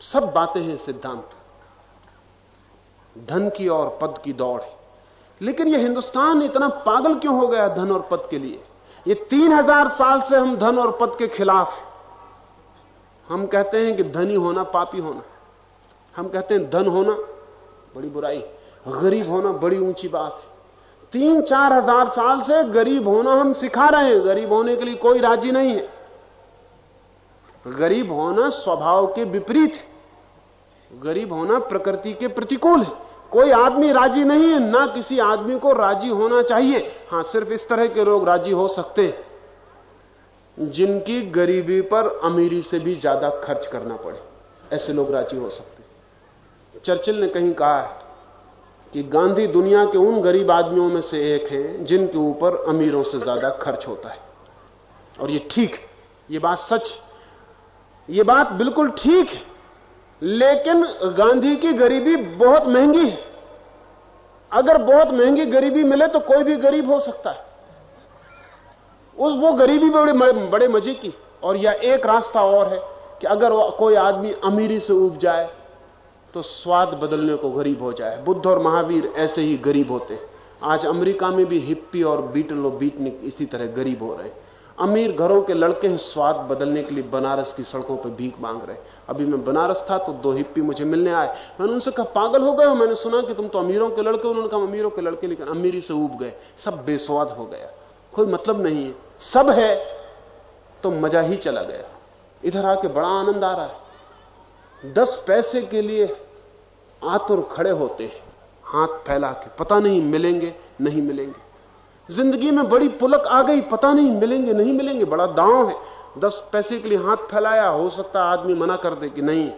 S2: सब बातें हैं सिद्धांत। धन की और पद की दौड़ है। लेकिन यह हिंदुस्तान इतना पागल क्यों हो गया धन और पद के लिए? ये तीन हज़ार साल से हम धन और पद के खिलाफ हैं। हम कहते हैं कि धनी होना, पापी होना। हम कहते हैं, धन होना, बड़ी बुराई। गरीब होना, बड़ी ऊँची बात है। तीन चार हज़ार साल से गरीब होना हम सिखा रहे हैं। गरीब होने के लिए कोई राज़ी नहीं है। गरीब होना स्वभाव के विपरीत है। गरीब होना प्रकृति के प्रतिकूल है। कोई आदमी राज़ी नहीं है, ना किसी आदमी को राज़ी होना चाहिए। हाँ, सिर्फ़ इस तरह के लोग राज़ी हो सकते हैं, जिनकी गरीबी पर अमीरी से भी ज़्यादा खर्च करना पड़े। ऐसे लोग राज़ी हो सकते हैं। चर्चिल ने कहीं कहा है कि गांधी दुनिया के उन गरीब आदमियों में से एक हैं जिनके ऊपर अमीरों से ज़्यादा खर्च होता है। और ये ठीक ये बात सच ये बात बिल्कुल ठीक है। लेकिन गांधी की गरीबी बहुत महँगी है। अगर बहुत महँगी गरीबी मिले तो कोई भी गरीब हो सकता है। उस वो गरीबी बड़े बड़े मज़े की। और यह एक रास्ता और है कि अगर कोई आदमी अमीरी से उब जाए तो स्वाद बदलने को गरीब हो जाए। बुद्ध और महावीर ऐसे ही गरीब होते हैं। आज अमेरिका में भी हिप्पी और बीटल और बीटनिक इसी तरह गरीब हो रहे हैं। अमीर घरों के लड़के हैं, स्वाद बदलने के लिए बनारस की सड़कों पर भीख मांग रहे अभी मैं बनारस था तो दो हिप्पी मुझे मिलने आए। मैंने उनसे कहा, पागल हो गए हो? मैंने सुना कि तुम तो अमीरों के लड़के उन्होंने कहा, अमीरों के लड़के लेकिन अमीरी से उब गए। सब बेस्वाद हो गया। कोई मतलब नहीं है। सब है तो मज़ा ही चला गया। इधर आके बड़ा आनंद आ रहा है। दस पैसे के लिए आतुर खड़े होते हैं। हाथ फैला के पता नहीं मिलेंगे नहीं मिलेंगे। ज़िंदगी में बड़ी पुलक आ गई, पता नहीं मिलेंगे नहीं मिलेंगे। बड़ा दांव है। दस पैसे के लिए हाथ फैलाया, हो सकता आदमी मना कर दे कि नहीं,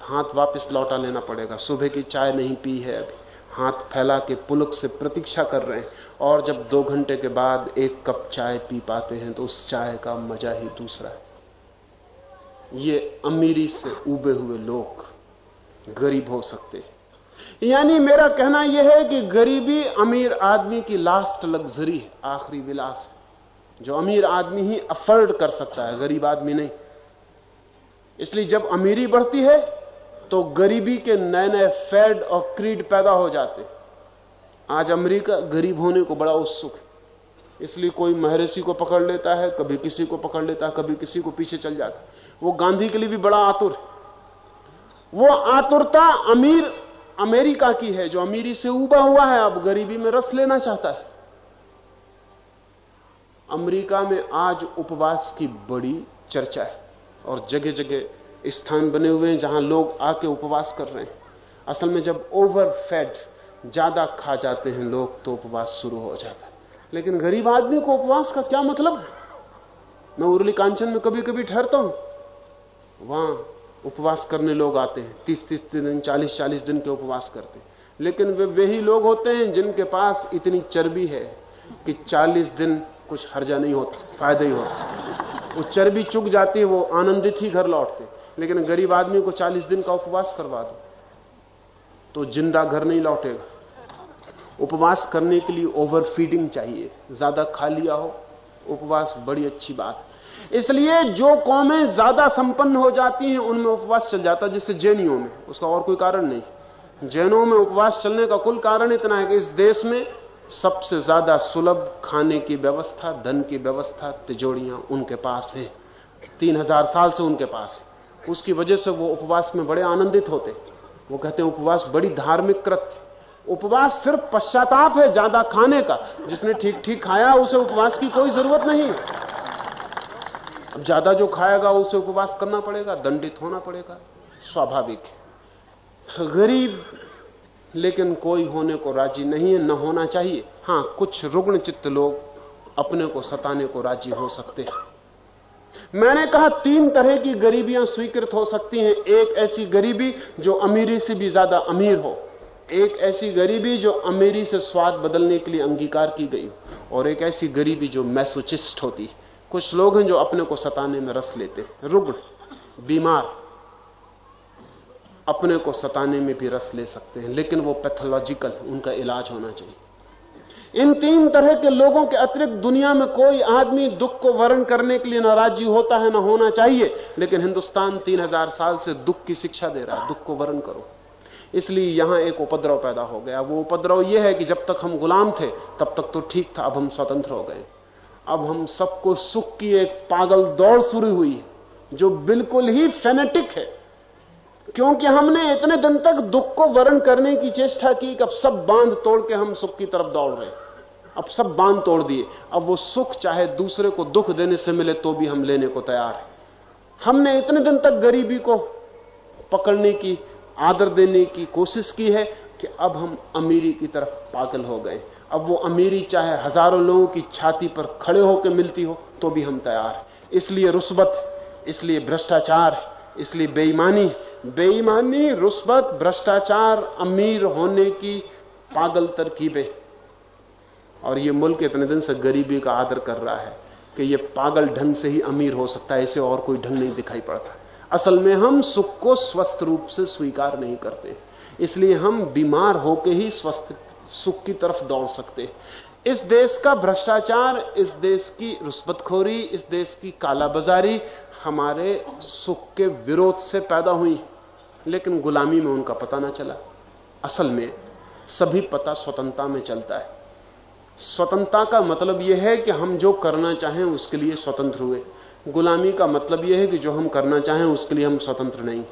S2: हाथ वापस लौटा लेना पड़ेगा। सुबह की चाय नहीं पी है अभी। हाथ फैला के पुलक से प्रतीक्षा कर रहे हैं। और जब दो घंटे के बाद एक कप चाय पी पाते हैं तो उस चाय का मज़ा ही दूसरा है। ये अमीरी से उबे हुए लोग गरीब हो सकते हैं। यानी मेरा कहना यह है कि गरीबी अमीर आदमी की लास्ट लग्जरी है, आखिरी विलास है। जो अमीर आदमी ही अफर्ड कर सकता है, गरीब आदमी नहीं। इसलिए जब अमीरी बढ़ती है तो गरीबी के नए नए फैड और क्रीड पैदा हो जाते आज अमेरिका गरीब होने को बड़ा उत्सुक है। इसलिए कोई महर्षि को पकड़ लेता है, कभी किसी को पकड़ लेता है, कभी किसी को पीछे चल जाता है। वो गांधी के लिए भी बड़ा आतुर। है वो आतुरता अमीर अमेरिका की है, जो अमीरी से उबा हुआ है, अब गरीबी में रस लेना चाहता है। अमेरिका में आज उपवास की बड़ी चर्चा है, और जगह जगह स्थान बने हुए हैं जहाँ लोग आके उपवास कर रहे हैं। असल में जब ओवर फेड ज़्यादा खा जाते हैं लोग तो उपवास शुरू हो जाता है। लेकिन गरीब आदमी को उपवास का क्या मतलब है? मैं उर्ली कांचन में कभी कभी ठहरता हूँ। वहाँ उपवास करने लोग आते हैं। तीस तीस दिन चालीस चालीस दिन के उपवास करते हैं। लेकिन वे वही लोग होते हैं जिनके पास इतनी चर्बी है कि चालीस दिन कुछ हर्जा नहीं होता, फ़ायदा ही होता। वो चर्बी चुक जाती है, वो आनंदित ही घर लौटते लेकिन गरीब आदमी को चालीस दिन का उपवास करवा दो तो ज़िंदा घर नहीं लौटेगा। उपवास करने के लिए ओवर फीडिंग चाहिए। ज़्यादा खा लिया हो, उपवास बड़ी अच्छी बात। इसलिए जो कौमें ज़्यादा संपन्न हो जाती हैं, उनमें उपवास चल जाता है जैसे जैनियों में, उसका और कोई कारण नहीं। जैनों में उपवास चलने का कुल कारण इतना है कि इस देश में सबसे ज़्यादा सुलभ खाने की व्यवस्था, धन की व्यवस्था तिजोड़ियाँ उनके पास है। तीन हज़ार साल से उनके पास है। उसकी वजह से वो उपवास में बड़े आनंदित होते वो कहते हैं, उपवास बड़ी धार्मिक कृत्य उपवास सिर्फ़ पश्चाताप है ज़्यादा खाने का। जिसने ठीक ठीक खाया, उसे उपवास की कोई ज़रूरत नहीं। अब ज़्यादा जो खाएगा उसे उपवास करना पड़ेगा, दंडित होना पड़ेगा। स्वाभाविक है। गरीब, लेकिन कोई होने को राज़ी नहीं है, न होना चाहिए। हाँ, कुछ रुग्ण चित्त लोग अपने को सताने को राज़ी हो सकते हैं। मैंने कहा, तीन तरह की गरीबियाँ स्वीकृत हो सकती हैं। एक ऐसी गरीबी जो अमीरी से भी ज़्यादा अमीर हो। एक ऐसी गरीबी जो अमीरी से स्वाद बदलने के लिए अंगीकार की गई और एक ऐसी गरीबी जो मैसोचिस्ट होती कुछ लोग हैं जो अपने को सताने में रस लेते हैं। रुग्ण, बीमार, अपने को सताने में भी रस ले सकते हैं, लेकिन वो पैथोलॉजिकल, उनका इलाज होना चाहिए। इन तीन तरह के लोगों के अतिरिक्त दुनिया में कोई आदमी दुख को वर्ण करने के लिए नाराजी होता है, ना होना चाहिए, लेकिन हिंदुस्तान तीन हज़ार साल से दुख की शिक्षा दे रहा है, दुख को वर्ण करो। इसलिए यहाँ एक उपद्रव पैदा हो गया। वो उपद्रव यह है कि जब तक हम गुलाम थे, तब तक तो ठीक था, अब हम स्वतंत्र हो गए। अब हम सबको सुख की एक पागल दौड़ शुरू हुई जो बिल्कुल ही फेनेटिक है। क्योंकि हमने इतने दिन तक दुख को वर्ण करने की चेष्टा की कि अब सब बाँध तोड़ के हम सुख की तरफ़ दौड़ रहे अब सब बाँध तोड़ दिए। अब वो सुख चाहे दूसरे को दुख देने से मिले तो भी हम लेने को तैयार है। हमने इतने दिन तक गरीबी को पकड़ने की, आदर देने की कोशिश की है कि अब हम अमीरी की तरफ़ पागल हो गए अब वो अमीरी चाहे हज़ारों लोगों की छाती पर खड़े होकर मिलती हो तो भी हम तैयार हैं। इसलिए रुस्बत इसलिए भ्रष्टाचार इसलिए बेईमानी बेईमानी रुस्बत भ्रष्टाचार, अमीर होने की पागल तरकीबें। और ये मुल्क इतने दिन से गरीबी का आदर कर रहा है कि ये पागल ढंग से ही अमीर हो सकता है, इसे और कोई ढंग नहीं दिखाई पड़ता। असल में हम सुख को स्वस्थ रूप से स्वीकार नहीं करते। इसलिए हम बीमार होकर ही स्वस्थ सुख की तरफ़ दौड़ सकते इस देश का भ्रष्टाचार, इस देश की रुस्बतखोरी इस देश की कालाबाजारी हमारे सुख के विरोध से पैदा हुई। लेकिन गुलामी में उनका पता ना चला। असल में सभी पता स्वतंत्रता में चलता है। स्वतंत्रता का मतलब यह है कि हम जो करना चाहें उसके लिए स्वतंत्र हुए। गुलामी का मतलब यह है कि जो हम करना चाहें उसके लिए हम स्वतंत्र नहीं।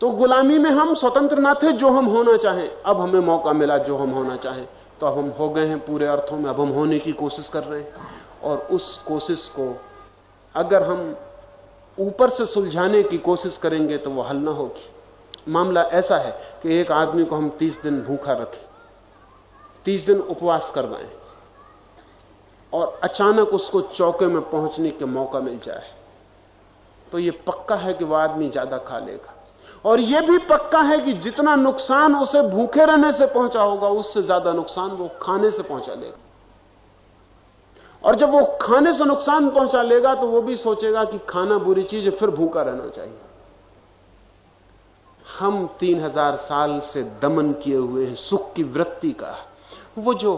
S2: तो गुलामी में हम स्वतंत्र ना थे जो हम होना चाहें। अब हमें मौका मिला जो हम होना चाहें। तो अब हम हो गए हैं पूरे अर्थों में। अब हम होने की कोशिश कर रहे हैं। और उस कोशिश को अगर हम ऊपर से सुलझाने की कोशिश करेंगे तो वो हल ना होगी। मामला ऐसा है कि एक आदमी को हम तीस दिन भूखा रखें। तीस दिन उपवास करवाएँ। और अचानक उसको चौके में पहुँचने के मौका मिल जाए। तो यह पक्का है कि वह आदमी ज़्यादा खा लेगा। और यह भी पक्का है कि जितना नुकसान उसे भूखे रहने से पहुँचा होगा, उससे ज़्यादा नुकसान वो खाने से पहुँचा लेगा और जब वो खाने से नुकसान पहुँचा लेगा तो वो भी सोचेगा कि खाना बुरी चीज़ है, फिर भूखा रहना चाहिए। हम तीन हज़ार साल से दमन किए हुए हैं सुख की वृत्ति का। वो जो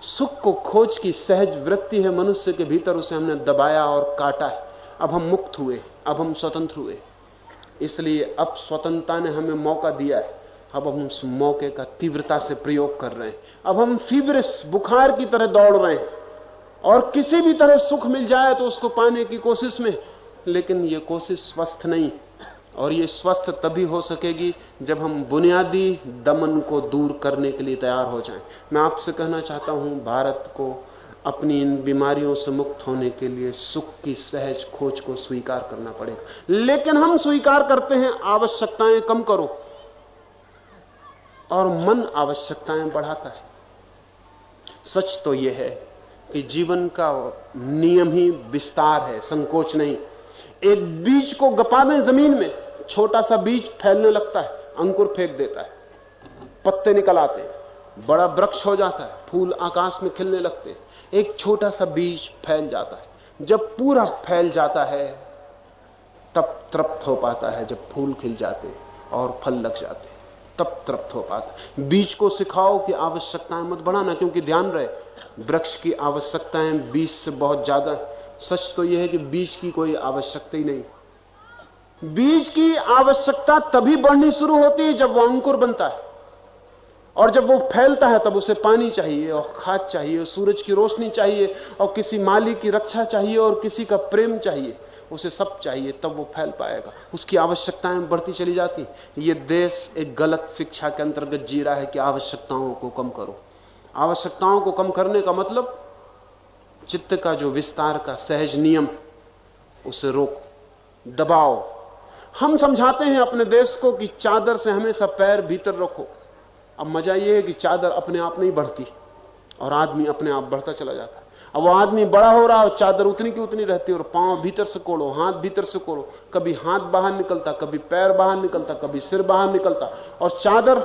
S2: सुख को खोज की सहज वृत्ति है, मनुष्य के भीतर उसे हमने दबाया और काटा है। अब हम मुक्त हुए अब हम स्वतंत्र हुए इसलिए अब स्वतंत्रता ने हमें मौका दिया है। अब हम उस मौके का तीव्रता से प्रयोग कर रहे हैं। अब हम फीवरिस बुखार की तरह दौड़ रहे हैं। और किसी भी तरह सुख मिल जाए तो उसको पाने की कोशिश में। लेकिन यह कोशिश स्वस्थ नहीं। और ये स्वस्थ तभी हो सकेगी जब हम बुनियादी दमन को दूर करने के लिए तैयार हो जाएँ। मैं आपसे कहना चाहता हूँ, भारत को अपनी इन बीमारियों से मुक्त होने के लिए सुख की सहज खोज को स्वीकार करना पड़ेगा। लेकिन हम स्वीकार करते हैं, आवश्यकताएँ कम करो। और मन आवश्यकताएँ बढ़ाता है। सच तो यह है कि जीवन का नियम ही विस्तार है, संकोच नहीं। एक बीज को गपा दें ज़मीन में, छोटा सा बीज फैलने लगता है, अंकुर फेंक देता है, पत्ते निकल आते हैं, बड़ा वृक्ष हो जाता है, फूल आकाश में खिलने लगते हैं। एक छोटा सा बीज फैल जाता है। जब पूरा फैल जाता है, तब तृप्त हो पाता है। जब फूल खिल जाते और फल लग जाते, तब तृप्त हो पाता बीज को सिखाओ कि आवश्यकताएँ मत बढ़ाना, क्योंकि ध्यान रहे, वृक्ष की आवश्यकताएँ बीज से बहुत ज़्यादा सच तो यह है कि बीज की कोई आवश्यकता ही नहीं। बीज की आवश्यकता तभी बढ़नी शुरू होती है जब वो अंकुर बनता है। और जब वो फैलता है, तब उसे पानी चाहिए और खाद चाहिए, और सूरज की रोशनी चाहिए, और किसी माली की रक्षा चाहिए, और किसी का प्रेम चाहिए, उसे सब चाहिए, तब वो फैल पाएगा। उसकी आवश्यकताएँ बढ़ती चली जाती ये देश एक गलत शिक्षा के अंतर्गत जी रहा है कि आवश्यकताओं को कम करो। आवश्यकताओं को कम करने का मतलब चित्त का जो विस्तार का सहज नियम, उसे रोको, दबाओ। हम समझाते हैं अपने देश को कि चादर से हमेशा पैर भीतर रखो। अब मज़ा यह है कि चादर अपने आप नहीं बढ़ती और आदमी अपने आप बढ़ता चला जाता है। अब वो आदमी बड़ा हो रहा है चादर उतनी की उतनी रहती है और पाँव भीतर से कोड़ो, हाथ भीतर से कोड़ो। कभी हाथ बाहर निकलता, कभी पैर बाहर निकलता, कभी सिर बाहर निकलता। और चादर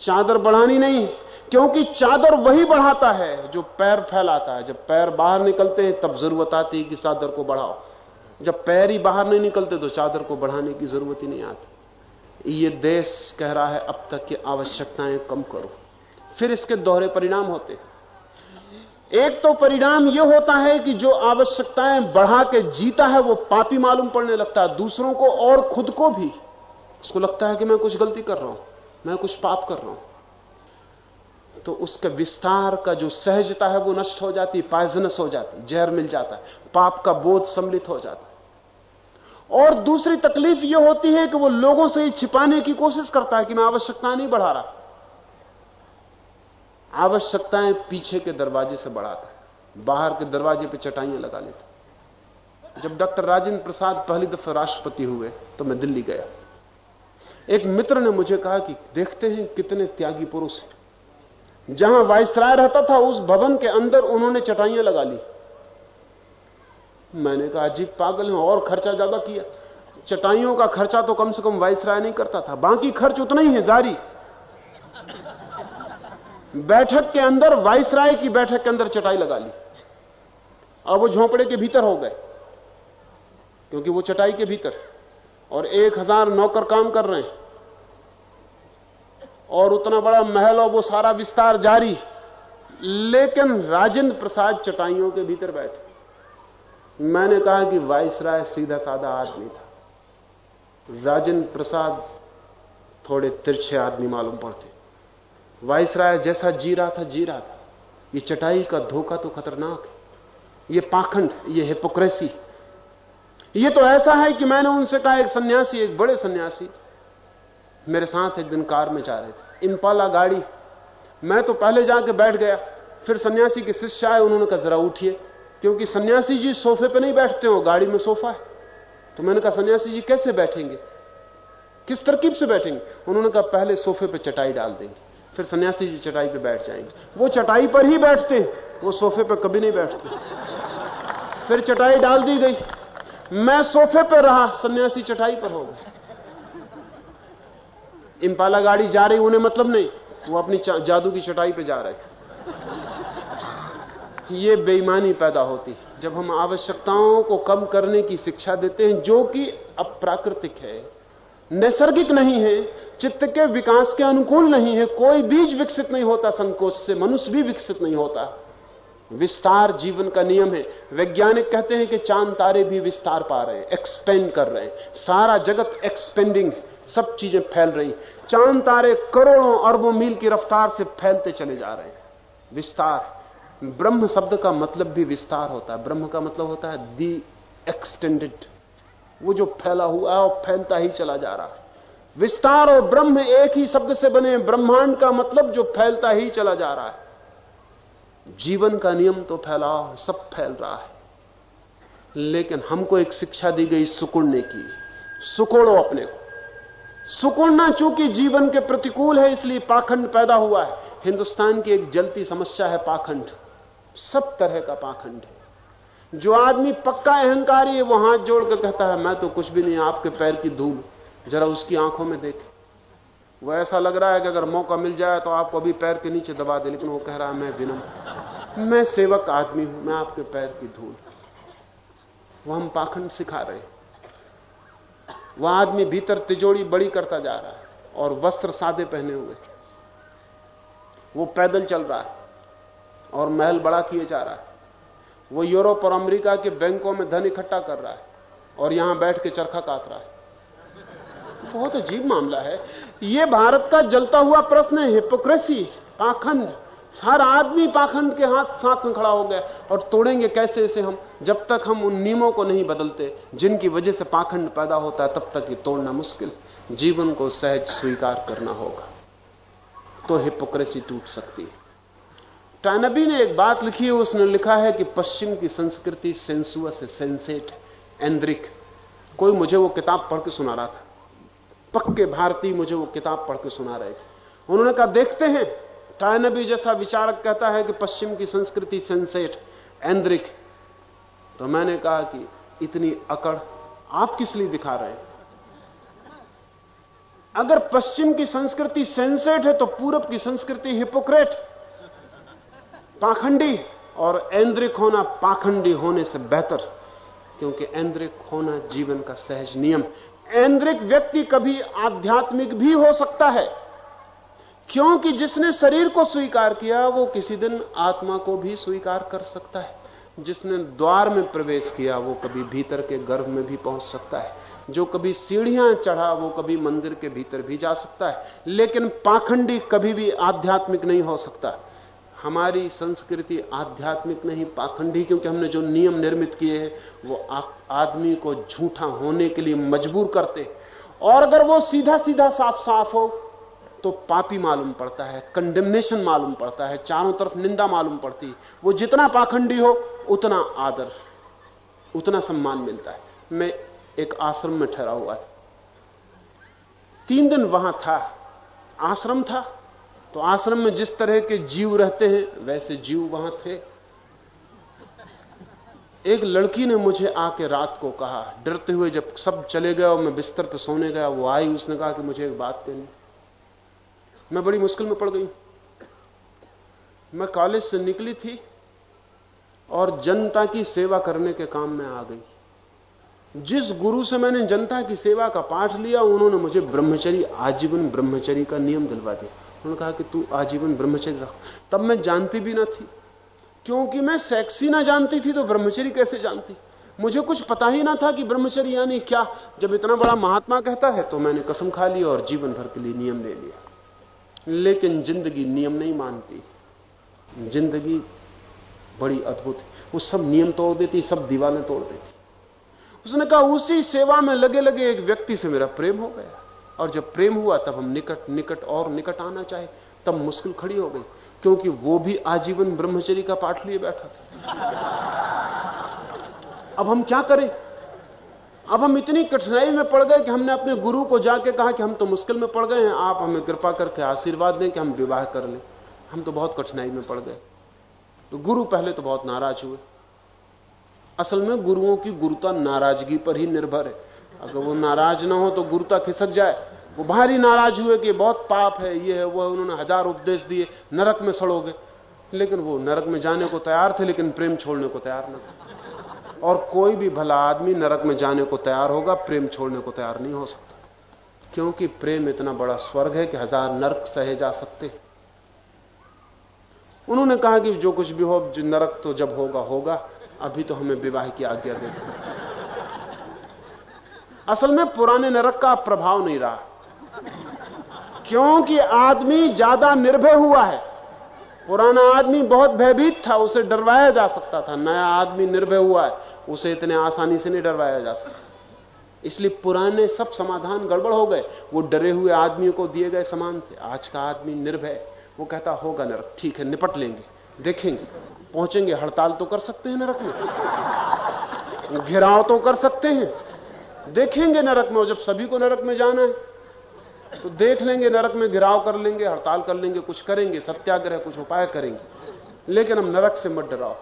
S2: चादर बढ़ानी नहीं, क्योंकि चादर वही बढ़ाता है जो पैर फैलाता है। जब पैर बाहर निकलते हैं, तब ज़रूरत आती है कि चादर को बढ़ाओ। जब पैर ही बाहर नहीं निकलते तो चादर को बढ़ाने की ज़रूरत ही नहीं आती। ये देश कह रहा है, अब तक की आवश्यकताएँ कम करो। फिर इसके दोहरे परिणाम होते हैं। एक तो परिणाम यह होता है कि जो आवश्यकताएँ बढ़ा के जीता है, वो पापी मालूम पड़ने लगता है। दूसरों को और खुद को भी। उसको लगता है कि मैं कुछ गलती कर रहा हूँ, मैं कुछ पाप कर रहा हूँ। तो उसके विस्तार का जो सहजता है, वो नष्ट हो जाती, पायजनस हो जाती, जहर मिल जाता है। पाप का बोध सम्मिलित हो जाता और दूसरी तकलीफ़ यह होती है कि वो लोगों से ही छिपाने की कोशिश करता है कि मैं आवश्यकता नहीं बढ़ा रहा। आवश्यकताएँ पीछे के दरवाजे से बढ़ाता है, बाहर के दरवाजे पे चटाइयाँ लगा लेता जब डॉक्टर राजेंद्र प्रसाद पहली दफ़ा राष्ट्रपति हुए तो मैं दिल्ली गया। एक मित्र ने मुझे कहा कि देखते हैं कितने त्यागी पुरुष हैं। जहाँ वायसराय रहता था, उस भवन के अंदर उन्होंने चटाइयाँ लगा ली। मैंने कहा, अजीब पागल है, और खर्चा ज़्यादा किया। चटाइयों का खर्चा तो कम से कम वायसराय नहीं करता था। बाकी खर्च उतना ही है, जारी। बैठक के अंदर वाइसराय की बैठक के अंदर चटाई लगा ली। अब वो झोंपड़े के भीतर हो गए, क्योंकि वो चटाई के भीतर। और एक हज़ार नौकर काम कर रहे हैं। और उतना बड़ा महल और वो सारा विस्तार जारी। लेकिन राजेंद्र प्रसाद चटाइयों के भीतर बैठे। मैंने कहा कि वाइसराय सीधा साधा आदमी था। राजेंद्र प्रसाद थोड़े तिरछे आदमी मालूम पड़ते। वायसराय जैसा जी रहा था जी रहा था। ये चटाई का धोखा तो खतरनाक है। ये पाखंड ये हिपोक्रेसी ये तो ऐसा है कि मैंने उनसे कहा, एक सन्यासी, एक बड़े सन्यासी। मेरे साथ एक दिन कार में जा रहे थे। इम्पाला गाड़ी। मैं तो पहले जाके बैठ गया, फिर सन्यासी के शिष्य आए, उन्होंने कहा, जरा उठिए। क्योंकि सन्यासी जी सोफे पे नहीं बैठते हो, गाड़ी में सोफा है। तो मैंने कहा, सन्यासी जी कैसे बैठेंगे? किस तरकीब से बैठेंगे? उन्होंने कहा, पहले सोफे पे चटाई डाल देंगे, फिर सन्यासी जी चटाई पे बैठ जाएँगे। वो चटाई पर ही बैठते वो सोफे पर कभी नहीं बैठते। फिर चटाई डाल दी गई। मैं सोफे पर रहा, सन्यासी चटाई पर हो गए। इम्पाला गाड़ी जा रही, उन्हें मतलब नहीं, वो अपनी जादू की चटाई पे जा रहे ये बेईमानी पैदा होती है। जब हम आवश्यकताओं को कम करने की शिक्षा देते हैं, जो कि अप्राकृतिक है, नैसर्गिक नहीं है, चित्त के विकास के अनुकूल नहीं है, कोई बीज विकसित नहीं होता, संकोच से मनुष्य भी विकसित नहीं होता। विस्तार जीवन का नियम है। वैज्ञानिक कहते हैं कि चाँद तारे भी विस्तार पा रहे हैं एक्सपेंड कर रहे हैं। सारा जगत एक्सपेंडिंग है। सब चीज़ें फैल रही चाँद तारे करोड़ों अरबों मील की रफ्तार से फैलते चले जा रहे हैं। विस्तार। ब्रह्म शब्द का मतलब भी विस्तार होता है। ब्रह्म का मतलब होता है दी एक्सटेंडेड वो जो फैला हुआ है और फैलता ही चला जा रहा है। विस्तार और ब्रह्म एक ही शब्द से बने ब्रह्मांड का मतलब जो फैलता ही चला जा रहा है। जीवन का नियम तो फैलाव सब फैल रहा है। लेकिन हमको एक शिक्षा दी गई सुकुड़ने की। सुकोड़ो अपने को। सुकुड़ना चूँकि जीवन के प्रतिकूल है, इसलिए पाखंड पैदा हुआ है। हिंदुस्तान की एक जलती समस्या है पाखंड। सब तरह का पाखंड है। जो आदमी पक्का अहंकारी है वो हाथ जोड़कर कहता है, मैं तो कुछ भी नहीं, आपके पैर की धूल, जरा उसकी आँखों में देखे। वो ऐसा लग रहा है कि अगर मौका मिल जाए तो आपको अभी पैर के नीचे दबा दे, लेकिन वो कह रहा है, मैं विनम मैं सेवक आदमी हूँ, मैं आपके पैर की धूल वो हम पाखंड सिखा रहे वह आदमी भीतर तिजोड़ी बड़ी करता जा रहा है और वस्त्र सादे पहने हुए वो पैदल चल रहा है। और महल बड़ा किए जा रहा है। वो यूरोप और अमेरिका के बैंकों में धन इकट्ठा कर रहा है और यहाँ बैठ के चरखा काट रहा है। बहुत अजीब मामला है। यह भारत का जलता हुआ प्रश्न है हिपोक्रेसी पाखंड। हर आदमी पाखंड के हाथ साथ में खड़ा हो गया और तोड़ेंगे कैसे इसे हम? जब तक हम उन नियमों को नहीं बदलते, जिनकी वजह से पाखंड पैदा होता है, तब तक ये तोड़ना मुश्किल जीवन को सहज स्वीकार करना होगा। तो हिपोक्रेसी टूट सकती है। टानबी ने एक बात लिखी है, उसने लिखा है कि पश्चिम की संस्कृति सेंसुअस है, सेंसेट, एंद्रिक। कोई मुझे वो किताब पढ़ के सुना रहा था। पक्के भारतीय मुझे वो किताब पढ़ के सुना रहे थे। उन्होंने कहा, देखते हैं। टायनबी जैसा विचारक कहता है कि पश्चिम की संस्कृति सेंसेट, एंद्रिक। तो मैंने कहा कि इतनी अकड़ आप किस लिए दिखा रहे हैं? अगर पश्चिम की संस्कृति सेंसेट है तो पूरब की संस्कृति हिपोक्रेट। पाखंडी और एंद्रिक होना पाखंडी होने से बेहतर, क्योंकि एंद्रिक होना जीवन का सहज नियम। ऐन्द्रिक व्यक्ति कभी आध्यात्मिक भी हो सकता है, क्योंकि जिसने शरीर को स्वीकार किया, वो किसी दिन आत्मा को भी स्वीकार कर सकता है। जिसने द्वार में प्रवेश किया, वो कभी भीतर के गर्भ में भी पहुँच सकता है। जो कभी सीढ़ियाँ चढ़ा, वो कभी मंदिर के भीतर भी जा सकता है। लेकिन पाखंडी कभी भी आध्यात्मिक नहीं हो सकता। हमारी संस्कृति आध्यात्मिक नहीं, पाखंडी, क्योंकि हमने जो नियम निर्मित किए हैं, वो आदमी को झूठा होने के लिए मजबूर करते और अगर वो सीधा सीधा साफ़ साफ़ हो तो पापी मालूम पड़ता है कंडेमनेशन मालूम पड़ता है, चारों तरफ़ निंदा मालूम पड़ती वो जितना पाखंडी हो, उतना आदर, उतना सम्मान मिलता है। मैं एक आश्रम में ठहरा हुआ था। तीन दिन वहाँ था। आश्रम था। तो आश्रम में जिस तरह के जीव रहते हैं, वैसे जीव वहाँ थे। एक लड़की ने मुझे आके रात को कहा, डरते हुए जब सब चले गए और मैं बिस्तर पर सोने गया, वो आई, उसने कहा कि मुझे एक बात कहनी मैं बड़ी मुश्किल में पड़ गई। मैं कॉलेज से निकली थी और जनता की सेवा करने के काम में आ गई। जिस गुरु से मैंने जनता की सेवा का पाठ लिया, उन्होंने मुझे ब्रह्मचरी आजीवन ब्रह्मचरी का नियम दिलवा दिया। उन्होंने कहा कि तू आजीवन ब्रह्मचर्य रख। तब मैं जानती भी ना थी। क्योंकि मैं सेक्सी ना जानती थी तो ब्रह्मचरी कैसे जानती? मुझे कुछ पता ही ना था कि ब्रह्मचर्य यानी क्या। जब इतना बड़ा महात्मा कहता है तो मैंने कसम खा ली और जीवन भर के लिए नियम ले लिया। लेकिन ज़िंदगी नियम नहीं मानती। ज़िंदगी बड़ी अद्भुत है। वो सब नियम तोड़ देती, सब दीवारें तोड़ देती। उसने कहा, उसी सेवा में लगे लगे एक व्यक्ति से मेरा प्रेम हो गया। और जब प्रेम हुआ तब हम निकट निकट और निकट आना चाहे, तब मुश्किल खड़ी हो गई, क्योंकि वो भी आजीवन ब्रह्मचरी का पाठ लिए बैठा था। अब हम क्या करें? अब हम इतनी कठिनाई में पड़ गए कि हमने अपने गुरु को जाके कहा कि हम तो मुश्किल में पड़ गए हैं, आप हमें कृपा करके आशीर्वाद दें कि हम विवाह कर लें। हम तो बहुत कठिनाई में पड़ गए। तो गुरु पहले तो बहुत नाराज़ हुए। असल में गुरुओं की गुरुता नाराज़गी पर ही निर्भर है। अगर वो नाराज़ ना हो तो गुरुता खिसक जाए। वो भारी नाराज़ हुए कि बहुत पाप है, ये है, वो है, उन्होंने हज़ार उपदेश दिए, नरक में सड़ोगे। लेकिन वो नरक में जाने को तैयार थे, लेकिन प्रेम छोड़ने को तैयार न थे। और कोई भी भला आदमी नरक में जाने को तैयार होगा, प्रेम छोड़ने को तैयार नहीं हो सकता। क्योंकि प्रेम इतना बड़ा स्वर्ग है कि हज़ार नरक सहे जा सकते उन्होंने कहा कि जो कुछ भी हो नरक तो जब होगा होगा। अभी तो हमें विवाह की आज्ञा दे। असल में पुराने नरक का प्रभाव नहीं रहा। क्योंकि आदमी ज़्यादा निर्भय हुआ है। पुराना आदमी बहुत भयभीत था, उसे डरवाया जा सकता था। नया आदमी निर्भय हुआ है, उसे इतने आसानी से नहीं डरवाया जा सकता। इसलिए पुराने सब समाधान गड़बड़ हो गए। वो डरे हुए आदमियों को दिए गए समान थे। आज का आदमी निर्भय वो कहता, होगा नरक, ठीक है, निपट लेंगे, देखेंगे। पहुँचेंगे, हड़ताल तो कर सकते हैं नरक में। घिराव तो कर सकते हैं। देखेंगे नरक में जब सभी को नरक में जाना है तो देख लेंगे, नरक में घिराव कर लेंगे, हड़ताल कर लेंगे, कुछ करेंगे, सत्याग्रह, कुछ उपाय करेंगे। लेकिन हम नरक से मत डराओ।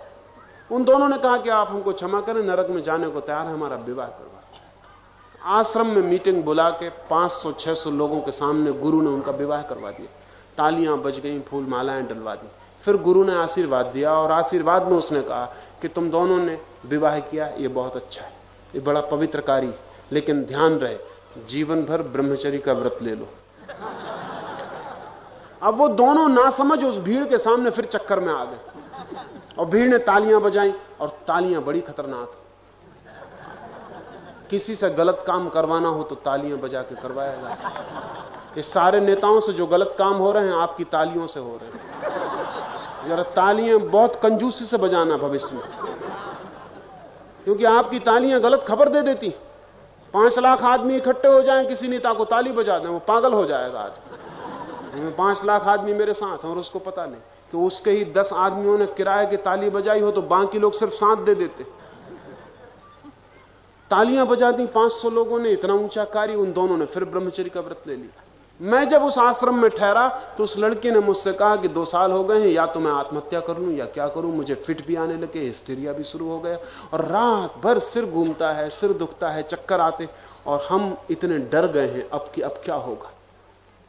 S2: उन दोनों ने कहा कि आप हमको क्षमा करें, नरक में जाने को तैयार है, हमारा विवाह करवा। आश्रम में मीटिंग बुला के 500-600 लोगों के सामने गुरु ने उनका विवाह करवा दिया। तालियाँ बज गई, फूल मालाएँ डलवा दी। फिर गुरु ने आशीर्वाद दिया और आशीर्वाद में उसने कहा कि तुम दोनों ने विवाह किया, ये बहुत अच्छा है। ये बड़ा पवित्र कार्य लेकिन ध्यान रहे जीवन भर ब्रह्मचरी का व्रत ले लो। अब वो दोनों ना समझ उस भीड़ के सामने फिर चक्कर में आ गए। और भीड़ ने तालियाँ बजाई और तालियाँ बड़ी खतरनाक। किसी से गलत काम करवाना हो तो तालियाँ बजा के करवाया जा सकता ये सारे नेताओं से जो गलत काम हो रहे हैं, आपकी तालियों से हो रहे हैं। जरा तालियाँ बहुत कंजूसी से बजाना भविष्य में। क्योंकि आपकी तालियाँ गलत खबर दे देती। पाँच लाख आदमी इकट्ठे हो जाएँ, किसी नेता को ताली बजा दें, वो पागल हो जाएगा आदमी पाँच लाख आदमी मेरे साथ हैं और उसको पता नहीं कि उसके ही दस आदमियों ने किराए की ताली बजाई हो तो बाकी लोग सिर्फ़ साथ दे देते। तालियाँ बजा दी 500 लोगों ने, इतना ऊँचा कार्य, उन दोनों ने, फिर ब्रह्मचर्य का व्रत ले लिया। मैं जब उस आश्रम में ठहरा तो उस लड़की ने मुझसे कहा कि दो साल हो गए हैं, या तो मैं आत्महत्या कर लूँ, या क्या करूँ, मुझे फिट भी आने लगे, हिस्टीरिया भी शुरू हो गया, और रात भर सिर घूमता है, सिर दुखता है, चक्कर आते, और हम इतने डर गए हैं, अब कि अब क्या होगा?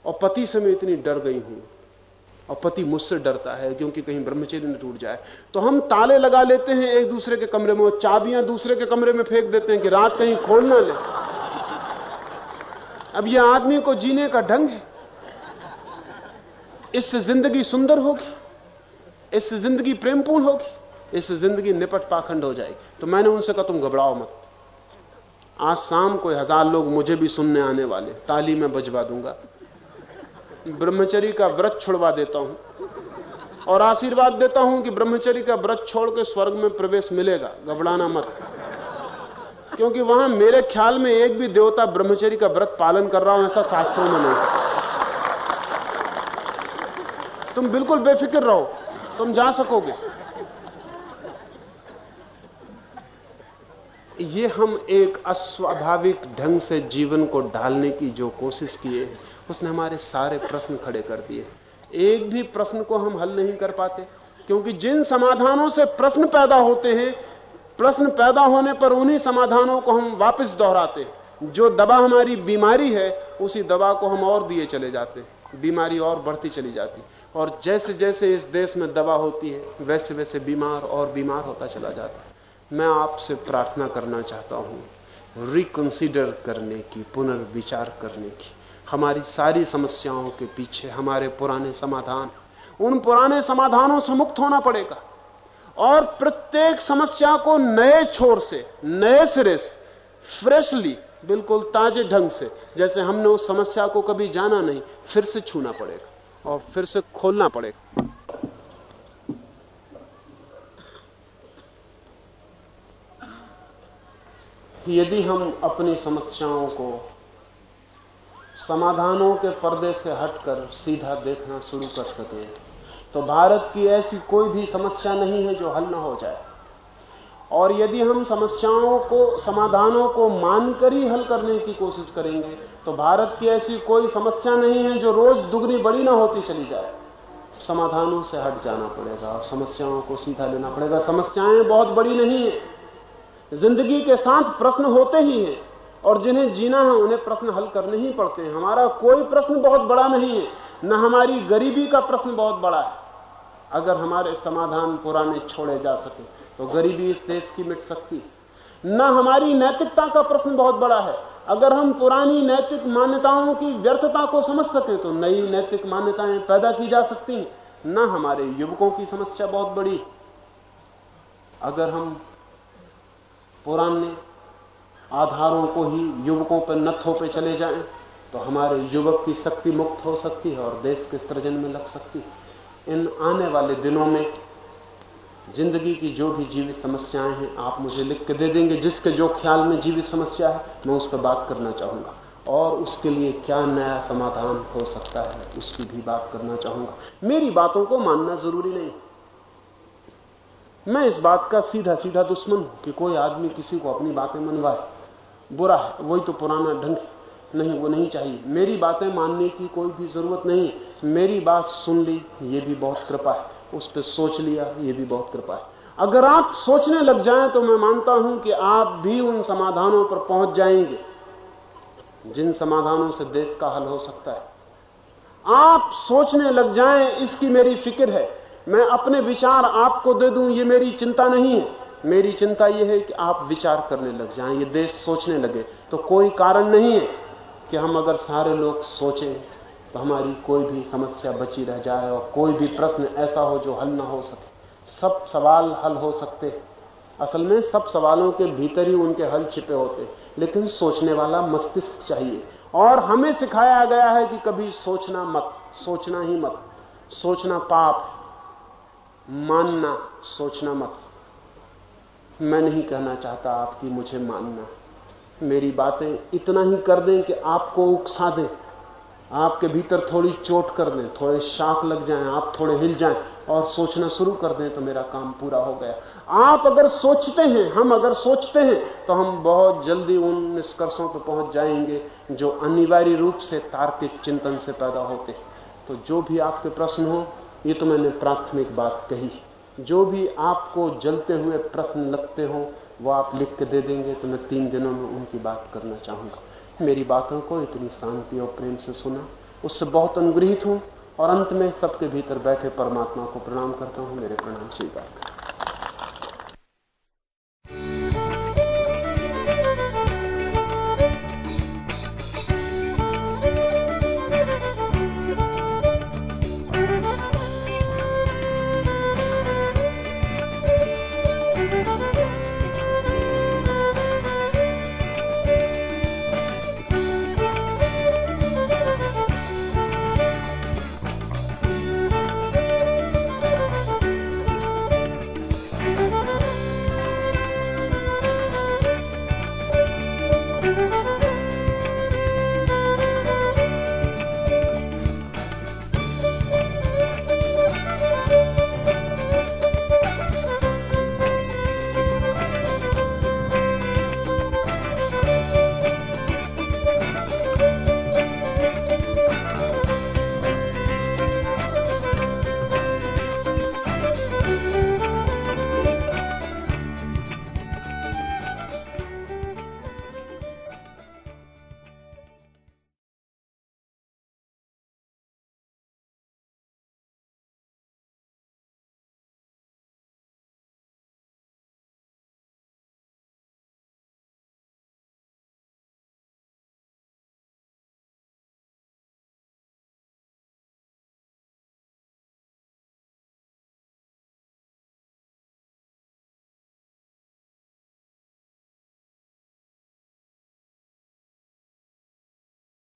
S2: और पति से मैं इतनी डर गई हूँ, और पति मुझसे डरता है, क्योंकि कहीं ब्रह्मचर्य न टूट जाए। तो हम ताले लगा लेते हैं एक दूसरे के कमरे में, और चाबियाँ दूसरे के कमरे में फेंक देते हैं कि रात कहीं खोल ना ले। अब यह आदमी को जीने का ढंग है। इससे ज़िंदगी सुंदर होगी, इससे ज़िंदगी प्रेमपूर्ण होगी, इससे ज़िंदगी निपट पाखंड हो जाएगी। तो मैंने उनसे कहा, तुम घबराओ मत। आज शाम कोई हज़ार लोग मुझे भी सुनने आने वाले ताली में बजवा दूँगा। ब्रह्मचरी का व्रत छुड़वा देता हूँ। और आशीर्वाद देता हूँ कि ब्रह्मचरी का व्रत छोड़ के स्वर्ग में प्रवेश मिलेगा। घबराना मत। क्योंकि वहाँ मेरे ख्याल में एक भी देवता ब्रह्मचरी का व्रत पालन कर रहा हूँ, ऐसा शास्त्रों में नहीं। तुम बिल्कुल बेफिक्र रहो, तुम जा सकोगे। ये हम एक अस्वाभाविक ढंग से जीवन को ढालने की जो कोशिश किए उसने हमारे सारे प्रश्न खड़े कर दिए। एक भी प्रश्न को हम हल नहीं कर पाते, क्योंकि जिन समाधानों से प्रश्न पैदा होते हैं प्रश्न पैदा होने पर उन्हीं समाधानों को हम वापस दोहराते जो दवा हमारी बीमारी है, उसी दवा को हम और दिए चले जाते बीमारी और बढ़ती चली जाती और जैसे जैसे इस देश में दवा होती है वैसे वैसे बीमार और बीमार होता चला जाता है। मैं आपसे प्रार्थना करना चाहता हूँ रिकंसिडर करने की, पुनर्विचार करने की। हमारी सारी समस्याओं के पीछे हमारे पुराने समाधान, उन पुराने समाधानों से मुक्त होना पड़ेगा। और प्रत्येक समस्या को नए छोर से, नए सिरे से, फ्रेशली, बिल्कुल ताजे ढंग से, जैसे हमने उस समस्या को कभी जाना नहीं, फिर से छूना पड़ेगा और फिर से खोलना पड़ेगा। यदि हम अपनी समस्याओं को समाधानों के पर्दे से हटकर सीधा देखना शुरू कर सके तो भारत की ऐसी कोई भी समस्या नहीं है जो हल न हो जाए। और यदि हम समस्याओं को, समाधानों को मानकर ही हल करने की कोशिश करेंगे तो भारत की ऐसी कोई समस्या नहीं है जो रोज दुगनी बड़ी ना होती चली जाए। समाधानों से हट जाना पड़ेगा और समस्याओं को सीधा लेना पड़ेगा। समस्याएँ बहुत बड़ी नहीं है। ज़िंदगी के साथ प्रश्न होते ही हैं। और जिन्हें जीना है उन्हें प्रश्न हल करने ही पड़ते हैं। हमारा कोई प्रश्न बहुत बड़ा नहीं है, न हमारी गरीबी का प्रश्न बहुत बड़ा है। अगर हमारे समाधान पुराने छोड़े जा सके तो गरीबी इस देश की मिट सकती न हमारी नैतिकता का प्रश्न बहुत बड़ा है। अगर हम पुरानी नैतिक मान्यताओं की व्यर्थता को समझ सके तो नई नैतिक मान्यताएँ पैदा की जा सकती हैं। न हमारे युवकों की समस्या बहुत बड़ी अगर हम पुराने आधारों को ही युवकों पर न थोपे चले जाएँ तो हमारे युवक की शक्ति मुक्त हो सकती है और देश के सृजन में लग सकती है। इन आने वाले दिनों में ज़िंदगी की जो भी जीवित समस्याएँ हैं, आप मुझे लिख के दे देंगे, जिसके जो ख्याल में जीवित समस्या है, मैं उस पर बात करना चाहूँगा। और उसके लिए क्या नया समाधान हो सकता है, उसकी भी बात करना चाहूँगा। मेरी बातों को मानना ज़रूरी नहीं। मैं इस बात का सीधा सीधा दुश्मन हूँ कि कोई आदमी किसी को अपनी बातें मनवाए। बुरा है, वही तो पुराना ढंग नहीं, वो नहीं चाहिए। मेरी बातें मानने की कोई भी ज़रूरत नहीं मेरी बात सुन ली, ये भी बहुत कृपा है। उस पर सोच लिया, ये भी बहुत कृपा है। अगर आप सोचने लग जाएँ तो मैं मानता हूँ कि आप भी उन समाधानों पर पहुँच जाएँगे, जिन समाधानों से देश का हल हो सकता है। आप सोचने लग जाएँ, इसकी मेरी फ़िक्र है। मैं अपने विचार आपको दे दूँ, ये मेरी चिंता नहीं है। मेरी चिंता यह है कि आप विचार करने लग जाएँ, ये देश सोचने लगे। तो कोई कारण नहीं है कि हम अगर सारे लोग सोचें तो हमारी कोई भी समस्या बची रह जाए और कोई भी प्रश्न ऐसा हो जो हल ना हो सके। सब सवाल हल हो सकते असल में सब सवालों के भीतर ही उनके हल छिपे होते लेकिन सोचने वाला मस्तिष्क चाहिए। और हमें सिखाया गया है कि कभी सोचना मत, सोचना ही मत। सोचना पाप, मानना, सोचना मत। मैं नहीं कहना चाहता आपकी मुझे मानना। मेरी बातें इतना ही कर दें कि आपको उकसा दें। आपके भीतर थोड़ी चोट कर दें, थोड़े शाख लग जाएँ, आप थोड़े हिल जाएँ और सोचना शुरू कर दें तो मेरा काम पूरा हो गया। आप अगर सोचते हैं, हम अगर सोचते हैं तो हम बहुत जल्दी उन निष्कर्षों पर पहुँच जाएँगे जो अनिवार्य रूप से तार्किक चिंतन से पैदा होते तो जो भी आपके प्रश्न हो, ये तो मैंने प्राथमिक बात कही। जो भी आपको जलते हुए प्रश्न लगते हो, वो आप लिख के दे देंगे तो मैं तीन दिनों में उनकी बात करना चाहूँगा। मेरी बातों को इतनी शांति और प्रेम से सुना। उससे बहुत अनुग्रहित हूँ और अंत में सबके भीतर बैठे परमात्मा को प्रणाम करता हूँ। मेरे प्रणाम, स्वीकार करें।